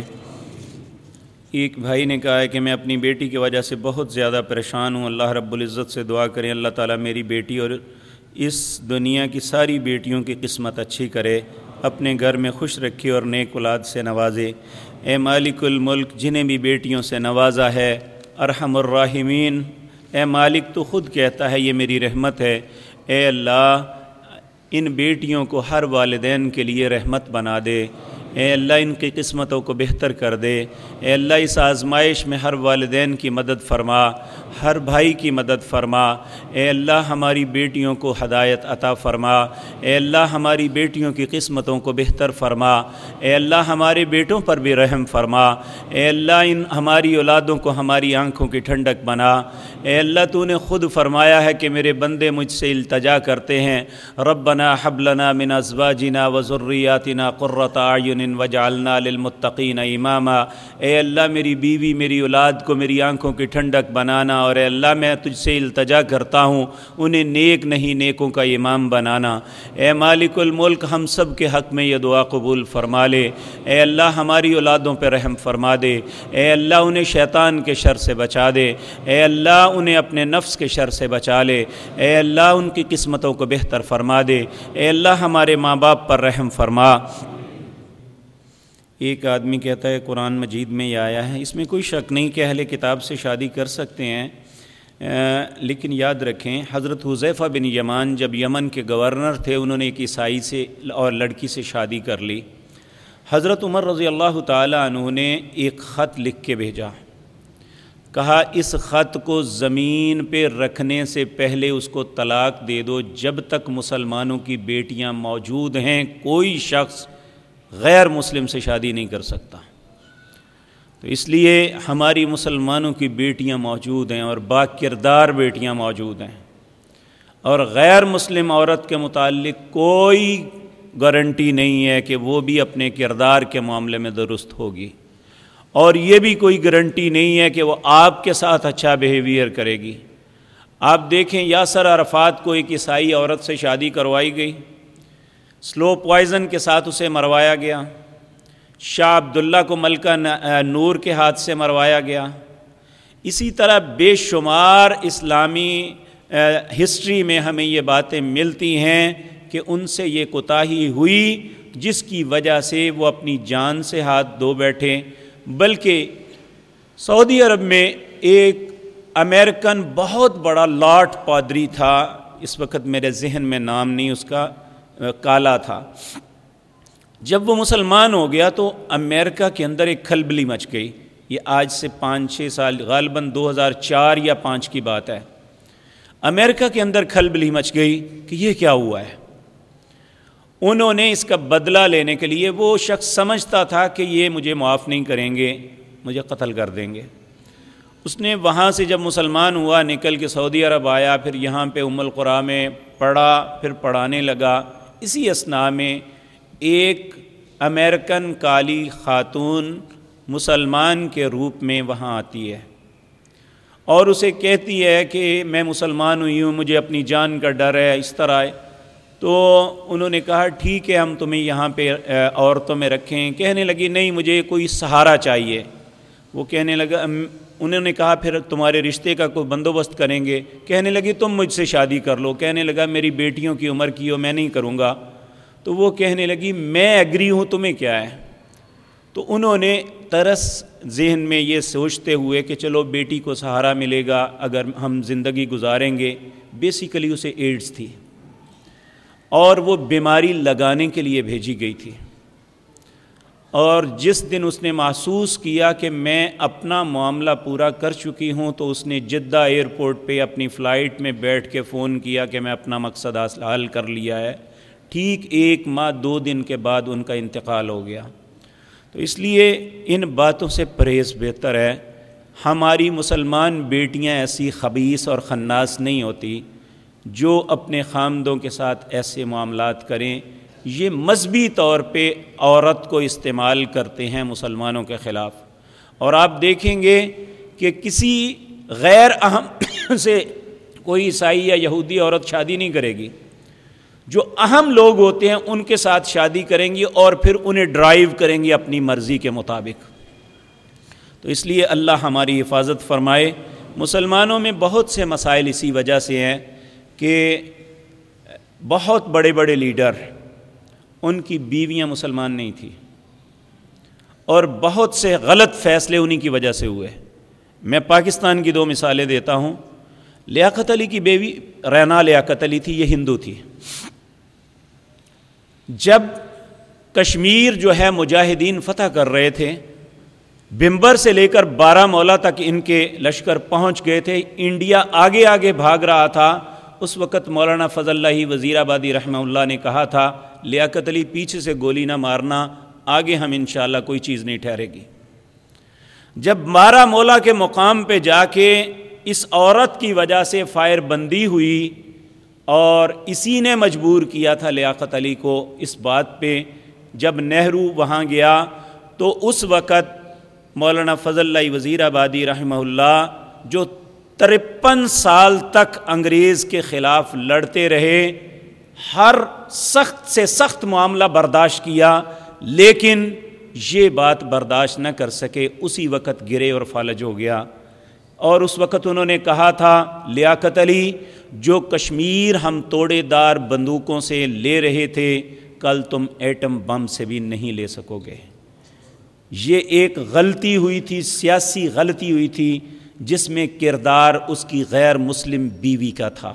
ایک بھائی نے کہا ہے کہ میں اپنی بیٹی کی وجہ سے بہت زیادہ پریشان ہوں۔ اللہ رب العزت سے دعا کریں، اللہ تعالیٰ میری بیٹی اور اس دنیا کی ساری بیٹیوں کی قسمت اچھی کرے۔ اپنے گھر میں خوش رکھے اور نیک اولاد سے نوازے۔ اے مالک الملک، جنہیں بھی بیٹیوں سے نوازا ہے، ارحم الراحمین۔ اے مالک تو خود کہتا ہے یہ میری رحمت ہے۔ اے اللہ، ان بیٹیوں کو ہر والدین کے لیے رحمت بنا دے۔ اے اللہ ان کی قسمتوں کو بہتر کر دے۔ اے اللہ اس آزمائش میں ہر والدین کی مدد فرما، ہر بھائی کی مدد فرما۔ اے اللہ ہماری بیٹیوں کو ہدایت عطا فرما۔ اے اللہ ہماری بیٹیوں کی قسمتوں کو بہتر فرما۔ اے اللہ ہمارے بیٹوں پر بھی رحم فرما۔ اے اللہ ان ہماری اولادوں کو ہماری آنکھوں کی ٹھنڈک بنا۔ اے اللہ تو نے خود فرمایا ہے کہ میرے بندے مجھ سے التجا کرتے ہیں۔ ربنا حبلنا من ازواجنا وذریاتنا قرۃ اعین وجعلنا للمتقین اماما اے اللہ، میری بیوی، میری اولاد کو میری آنکھوں کی ٹھنڈک بنانا اور اے اللہ، میں تجھ سے التجا کرتا ہوں، انہیں نیک نہیں نیکوں کا امام بنانا۔ اے مالک الملک، ہم سب کے حق میں یہ دعا قبول فرما لے۔ اے اللہ، ہماری اولادوں پہ رحم فرما دے۔ اے اللہ، انہیں شیطان کے شر سے بچا دے۔ اے اللہ، انہیں اپنے نفس کے شر سے بچا لے۔ اے اللہ، ان کی قسمتوں کو بہتر فرما دے۔ اے اللہ، ہمارے ماں باپ پر رحم فرما۔ ایک آدمی کہتا ہے قرآن مجید میں یہ آیا ہے، اس میں کوئی شک نہیں کہ اہل کتاب سے شادی کر سکتے ہیں۔ لیکن یاد رکھیں، حضرت حضیفہ بن یمان جب یمن کے گورنر تھے، انہوں نے ایک عیسائی سے اور لڑکی سے شادی کر لی۔ حضرت عمر رضی اللہ تعالیٰ عنہ نے ایک خط لکھ کے بھیجا۔ کہا، اس خط کو زمین پہ رکھنے سے پہلے اس کو طلاق دے دو۔ جب تک مسلمانوں کی بیٹیاں موجود ہیں، کوئی شخص غیر مسلم سے شادی نہیں کر سکتا۔ تو اس لیے ہماری مسلمانوں کی بیٹیاں موجود ہیں اور با کردار بیٹیاں موجود ہیں۔ اور غیر مسلم عورت کے متعلق کوئی گارنٹی نہیں ہے کہ وہ بھی اپنے کردار کے معاملے میں درست ہوگی۔ اور یہ بھی کوئی گارنٹی نہیں ہے کہ وہ آپ کے ساتھ اچھا بیہیویئر کرے گی۔ آپ دیکھیں یاسر عرفات کو ایک عیسائی عورت سے شادی کروائی گئی۔ سلو پوائزن کے ساتھ اسے مروایا گیا۔ شاہ عبداللہ کو ملکہ نور کے ہاتھ سے مروایا گیا۔ اسی طرح بے شمار اسلامی ہسٹری میں ہمیں یہ باتیں ملتی ہیں کہ ان سے یہ کوتاہی ہوئی جس کی وجہ سے وہ اپنی جان سے ہاتھ دھو بیٹھے۔ بلکہ سعودی عرب میں ایک امریکن بہت بڑا لاٹ پادری تھا۔ اس وقت میرے ذہن میں نام نہیں اس کا۔ کالا تھا۔ جب وہ مسلمان ہو گیا تو امریکہ کے اندر ایک کھلبلی مچ گئی۔ یہ آج سے پانچ چھ سال، غالباً دو ہزار چار یا پانچ کی بات ہے۔ امریکہ کے اندر کھلبلی مچ گئی کہ یہ کیا ہوا ہے؟ انہوں نے اس کا بدلہ لینے کے لیے وہ شخص سمجھتا تھا کہ یہ مجھے معاف نہیں کریں گے، مجھے قتل کر دیں گے۔ اس نے وہاں سے جب مسلمان ہوا، نکل کے سعودی عرب آیا، پھر یہاں پہ ام القرا میں پڑھا، پھر پڑھانے لگا۔ اسی اسنا میں ایک امریکن کالی خاتون مسلمان کے روپ میں وہاں آتی ہے۔ اور اسے کہتی ہے کہ میں مسلمان ہوئی ہوں، مجھے اپنی جان کا ڈر ہے، اس طرح ہے۔ تو انہوں نے کہا، ٹھیک ہے، ہم تمہیں یہاں پہ عورتوں میں رکھیں۔ کہنے لگی، نہیں، مجھے کوئی سہارا چاہیے۔ وہ کہنے لگا انہوں نے کہا، پھر تمہارے رشتے کا کوئی بندوبست کریں گے؟ کہنے لگی، تم مجھ سے شادی کر لو. کہنے لگا، میری بیٹیوں کی عمر کی ہو میں نہیں کروں گا. تو وہ کہنے لگی، میں ایگری ہوں، تمہیں کیا ہے؟ تو انہوں نے ترس ذہن میں یہ سوچتے ہوئے کہ چلو بیٹی کو سہارا ملے گا اگر ہم زندگی گزاریں گے بیسیکلی اسے ایڈز تھی اور وہ بیماری لگانے کے لیے بھیجی گئی تھی۔ اور جس دن اس نے محسوس کیا کہ میں اپنا معاملہ پورا کر چکی ہوں، تو اس نے جدہ ایئرپورٹ پہ اپنی فلائٹ میں بیٹھ کے فون کیا کہ میں اپنا مقصد حاصل کر لیا ہے۔ ٹھیک ایک ماہ، دو دن کے بعد ان کا انتقال ہو گیا۔ تو اس لیے ان باتوں سے پرہیز بہتر ہے۔ ہماری مسلمان بیٹیاں ایسی خبیص اور خناس نہیں ہوتی جو اپنے خامدوں کے ساتھ ایسے معاملات کریں۔ یہ مذہبی طور پہ عورت کو استعمال کرتے ہیں مسلمانوں کے خلاف۔ اور آپ دیکھیں گے کہ کسی غیر اہم سے کوئی عیسائی یا یہودی عورت شادی نہیں کرے گی۔ جو اہم لوگ ہوتے ہیں ان کے ساتھ شادی کریں گی اور پھر انہیں ڈرائیو کریں گی اپنی مرضی کے مطابق۔ تو اس لیے اللہ ہماری حفاظت فرمائے۔ مسلمانوں میں بہت سے مسائل اسی وجہ سے ہیں کہ بہت بڑے بڑے لیڈر ان کی بیویاں مسلمان نہیں تھیں۔ اور بہت سے غلط فیصلے انہی کی وجہ سے ہوئے۔ میں پاکستان کی دو مثالیں دیتا ہوں۔ لیاقت علی کی بیوی رینا لیاقت علی تھی، یہ ہندو تھی۔ جب کشمیر جو ہے مجاہدین فتح کر رہے تھے، بمبر سے لے کر بارہ مولا تک ان کے لشکر پہنچ گئے تھے، انڈیا آگے آگے بھاگ رہا تھا۔ اس وقت مولانا فضل اللہ وزیر آبادی رحمہ اللہ نے کہا تھا لیاقت علی پیچھے سے گولی نہ مارنا، آگے ہم انشاءاللہ کوئی چیز نہیں ٹھہرے گی۔ جب بارہ مولا کے مقام پہ جا کے اس عورت کی وجہ سے فائر بندی ہوئی اور اسی نے مجبور کیا تھا لیاقت علی کو اس بات پہ، جب نہرو وہاں گیا تو اس وقت مولانا فضل اللہ وزیر آبادی رحمہ اللہ، جو ترپن سال تک انگریز کے خلاف لڑتے رہے ہر سخت سے سخت معاملہ برداشت کیا، لیکن یہ بات برداشت نہ کر سکے، اسی وقت گرے اور فالج ہو گیا۔ اور اس وقت انہوں نے کہا تھا، لیاقت علی، جو کشمیر ہم توڑے دار بندوقوں سے لے رہے تھے، کل تم ایٹم بم سے بھی نہیں لے سکو گے۔ یہ ایک غلطی ہوئی تھی، سیاسی غلطی ہوئی تھی، جس میں کردار اس کی غیر مسلم بیوی کا تھا۔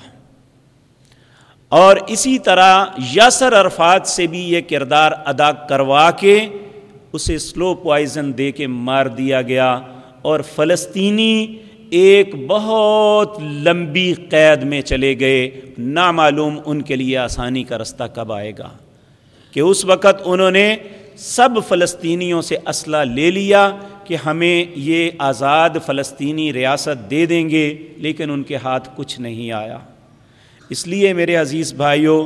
اور اسی طرح یاسر عرفات سے بھی یہ کردار ادا کروا کے اسے سلو پوائزن دے کے مار دیا گیا اور فلسطینی ایک بہت لمبی قید میں چلے گئے، نامعلوم ان کے لیے آسانی کا رستہ کب آئے گا؟ کہ اس وقت انہوں نے سب فلسطینیوں سے اسلحہ لے لیا کہ ہمیں یہ آزاد فلسطینی ریاست دے دیں گے، لیکن ان کے ہاتھ کچھ نہیں آیا۔ اس لیے میرے عزیز بھائیوں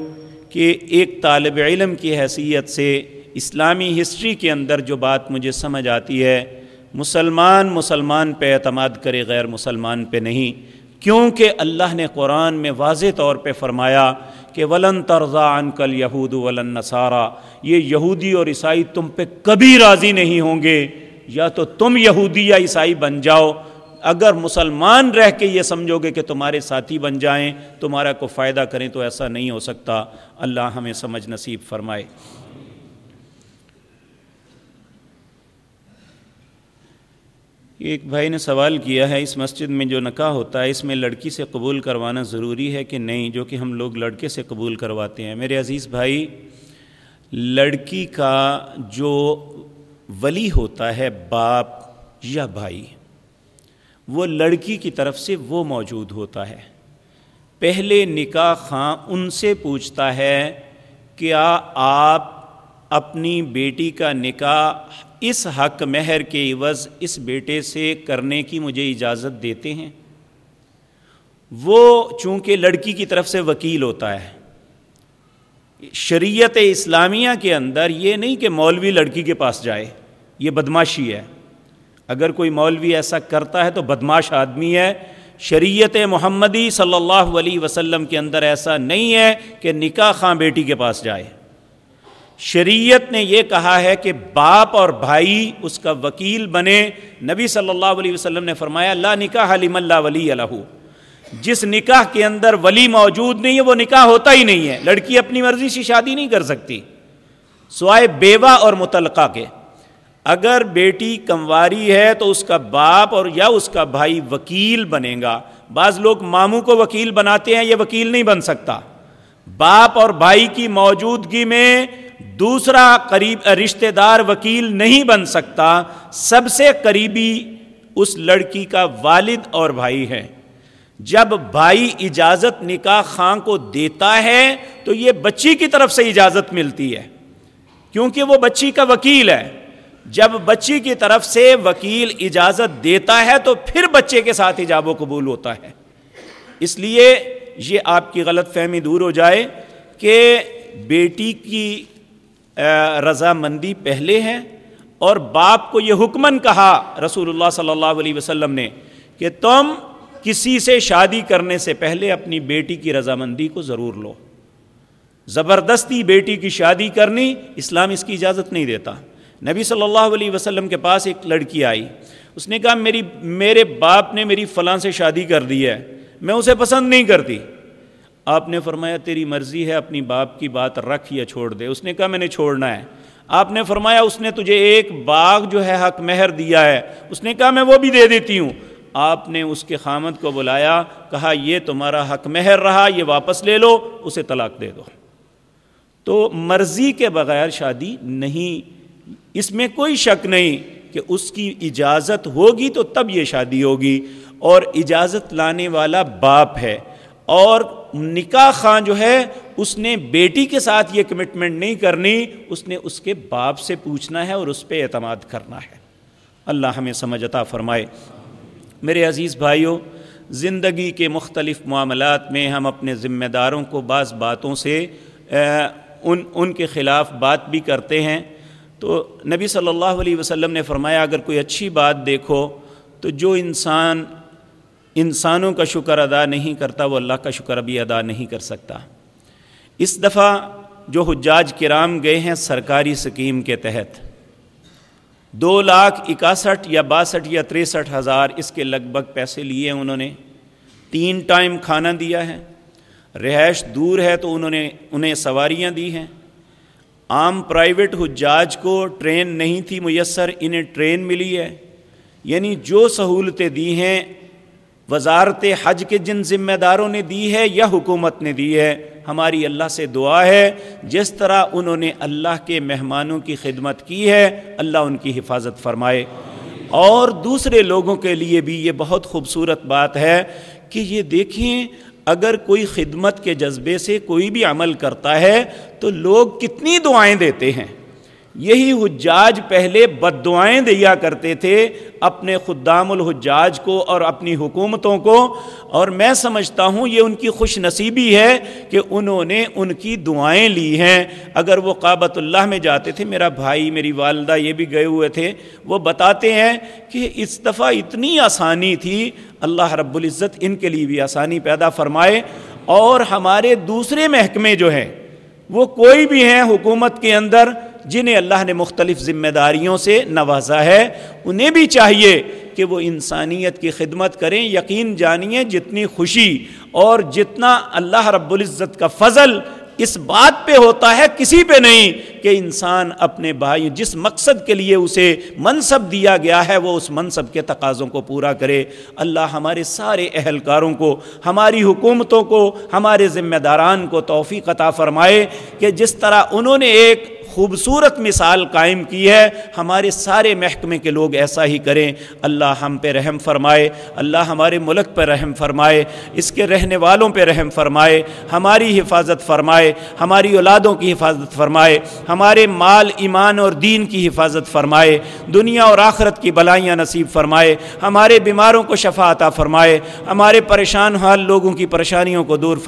کہ ایک طالب علم کی حیثیت سے اسلامی ہسٹری کے اندر جو بات مجھے سمجھ آتی ہے، مسلمان مسلمان پہ اعتماد کرے، غیر مسلمان پہ نہیں، کیونکہ اللہ نے قرآن میں واضح طور پہ فرمایا کہ ولن ترضا کل یہود ولن نصارہ یہ یہودی اور عیسائی تم پہ کبھی راضی نہیں ہوں گے، یا تو تم یہودی یا عیسائی بن جاؤ اگر مسلمان رہ کے یہ سمجھو گے کہ تمہارے ساتھی بن جائیں، تمہارا کو فائدہ کریں تو ایسا نہیں ہو سکتا۔ اللہ ہمیں سمجھ نصیب فرمائے۔ ایک بھائی نے سوال کیا ہے، اس مسجد میں جو نکاح ہوتا ہے، اس میں لڑکی سے قبول کروانا ضروری ہے کہ نہیں؟ جو کہ ہم لوگ لڑکے سے قبول کرواتے ہیں۔ میرے عزیز بھائی، لڑکی کا جو ولی ہوتا ہے باپ یا بھائی وہ لڑکی کی طرف سے وہ موجود ہوتا ہے۔ پہلے نکاح خاں ان سے پوچھتا ہے کیا آپ اپنی بیٹی کا نکاح اس حق مہر کے عوض اس بیٹے سے کرنے کی مجھے اجازت دیتے ہیں؟ وہ چونکہ لڑکی کی طرف سے وکیل ہوتا ہے۔ شریعت اسلامیہ کے اندر یہ نہیں کہ مولوی لڑکی کے پاس جائے، یہ بدماشی ہے۔ اگر کوئی مولوی ایسا کرتا ہے تو بدماش آدمی ہے۔ شریعت محمدی صلی اللہ علیہ وسلم کے اندر ایسا نہیں ہے کہ نکاح خاں بیٹی کے پاس جائے۔ شریعت نے یہ کہا ہے کہ باپ اور بھائی اس کا وکیل بنے۔ نبی صلی اللہ علیہ وسلم نے فرمایا اللہ نکاح علیم اللہ ولی الہ جس نکاح کے اندر ولی موجود نہیں ہے، وہ نکاح ہوتا ہی نہیں ہے۔ لڑکی اپنی مرضی سے شادی نہیں کر سکتی۔ سوائے بیوہ اور متعلقہ کے۔ اگر بیٹی کمواری ہے تو اس کا باپ اور یا اس کا بھائی وکیل بنے گا۔ بعض لوگ ماموں کو وکیل بناتے ہیں، یہ وکیل نہیں بن سکتا۔ باپ اور بھائی کی موجودگی میں دوسرا قریب، رشتہ دار وکیل نہیں بن سکتا۔ سب سے قریبی اس لڑکی کا والد اور بھائی ہے۔ جب بھائی اجازت نکاح خاں کو دیتا ہے تو یہ بچی کی طرف سے اجازت ملتی ہے۔ کیونکہ وہ بچی کا وکیل ہے۔ جب بچی کی طرف سے وکیل اجازت دیتا ہے تو پھر بچے کے ساتھ ایجاب و قبول ہوتا ہے۔ اس لیے یہ آپ کی غلط فہمی دور ہو جائے کہ بیٹی کی رضامندی پہلے ہے اور باپ کو یہ حکمن کہا رسول اللہ صلی اللہ علیہ وسلم نے کہ تم کسی سے شادی کرنے سے پہلے اپنی بیٹی کی رضامندی کو ضرور لو۔ زبردستی بیٹی کی شادی کرنی اسلام اس کی اجازت نہیں دیتا۔ نبی صلی اللہ علیہ وسلم کے پاس ایک لڑکی آئی۔ اس نے کہا، میری، میرے باپ نے میری فلاں سے شادی کر دی ہے، میں اسے پسند نہیں کرتی۔ آپ نے فرمایا، تیری مرضی ہے، اپنی باپ کی بات رکھ یا چھوڑ دے۔ اس نے کہا، میں نے چھوڑنا ہے۔ آپ نے فرمایا، اس نے تجھے ایک باغ جو ہے، حق مہر دیا ہے۔ اس نے کہا، میں وہ بھی دے دیتی ہوں۔ آپ نے اس کے خامد کو بلایا، کہا، یہ تمہارا حق مہر رہا، یہ واپس لے لو، اسے طلاق دے دو۔ تو مرضی کے بغیر شادی نہیں اس میں کوئی شک نہیں کہ اس کی اجازت ہوگی تو تب یہ شادی ہوگی اور اجازت لانے والا باپ ہے اور نکاح خاں جو ہے، اس نے بیٹی کے ساتھ یہ کمٹمنٹ نہیں کرنی، اس نے اس کے باپ سے پوچھنا ہے اور اس پہ اعتماد کرنا ہے۔ اللہ ہمیں سمجھتا فرمائے۔ میرے عزیز بھائیوں زندگی کے مختلف معاملات میں ہم اپنے ذمہ داروں کو بعض باتوں سے ان ان کے خلاف بات بھی کرتے ہیں۔ تو نبی صلی اللہ علیہ وسلم نے فرمایا، اگر کوئی اچھی بات دیکھو تو جو انسان انسانوں کا شکر ادا نہیں کرتا، وہ اللہ کا شکر ابھی ادا نہیں کر سکتا۔ اس دفعہ جو حجاج کرام گئے ہیں سرکاری سکیم کے تحت، دو لاکھ اکاسٹھ یا باسٹھ یا تریسٹھ ہزار اس کے لگ بھگ پیسے لیے انہوں نے۔ تین ٹائم کھانا دیا ہے، رہائش دور ہے تو انہوں نے، انہیں سواریاں دی ہیں۔ عام پرائیویٹ حجاج کو ٹرین نہیں تھی میسر، انہیں ٹرین ملی ہے۔ یعنی جو سہولتیں دی ہیں، وزارت حج کے جن ذمہ داروں نے دی ہے یا حکومت نے دی ہے، ہماری اللہ سے دعا ہے۔ جس طرح انہوں نے اللہ کے مہمانوں کی خدمت کی ہے، اللہ ان کی حفاظت فرمائے۔ اور دوسرے لوگوں کے لیے بھی یہ بہت خوبصورت بات ہے کہ یہ دیکھیں اگر کوئی خدمت کے جذبے سے کوئی بھی عمل کرتا ہے تو لوگ کتنی دعائیں دیتے ہیں؟ یہی حجاج پہلے بد دعائیں دیا کرتے تھے اپنے خدام الحجاج کو اور اپنی حکومتوں کو، اور میں سمجھتا ہوں یہ ان کی خوش نصیبی ہے کہ انہوں نے ان کی دعائیں لی ہیں۔ اگر وہ قابط اللہ میں جاتے تھے، میرا بھائی، میری والدہ یہ بھی گئے ہوئے تھے، وہ بتاتے ہیں کہ اس دفعہ اتنی آسانی تھی۔ اللہ رب العزت ان کے لیے بھی آسانی پیدا فرمائے۔ اور ہمارے دوسرے محکمے جو ہیں، وہ کوئی بھی ہیں حکومت کے اندر جنہیں اللہ نے مختلف ذمہ داریوں سے نوازا ہے، انہیں بھی چاہیے کہ وہ انسانیت کی خدمت کریں، یقین جانیے جتنی خوشی اور جتنا اللہ رب العزت کا فضل اس بات پہ ہوتا ہے، کسی پہ نہیں کہ انسان اپنے بھائی، جس مقصد کے لیے اسے منصب دیا گیا ہے، وہ اس منصب کے تقاضوں کو پورا کرے۔ اللہ ہمارے سارے اہلکاروں کو، ہماری حکومتوں کو، ہمارے ذمہ داران کو توفیق عطا فرمائے کہ جس طرح انہوں نے ایک خوبصورت مثال قائم کی ہے، ہمارے سارے محکمے کے لوگ ایسا ہی کریں۔ اللہ ہم پہ رحم فرمائے، اللہ ہمارے ملک پہ رحم فرمائے، اس کے رہنے والوں پہ رحم فرمائے، ہماری حفاظت فرمائے، ہماری اولادوں کی حفاظت فرمائے، ہمارے مال، ایمان اور دین کی حفاظت فرمائے۔ دنیا اور آخرت کی بلائیاں نصیب فرمائے۔ ہمارے بیماروں کو شفا عطا فرمائے۔ ہمارے پریشان حال لوگوں کی پریشانیوں کو دور فرمائے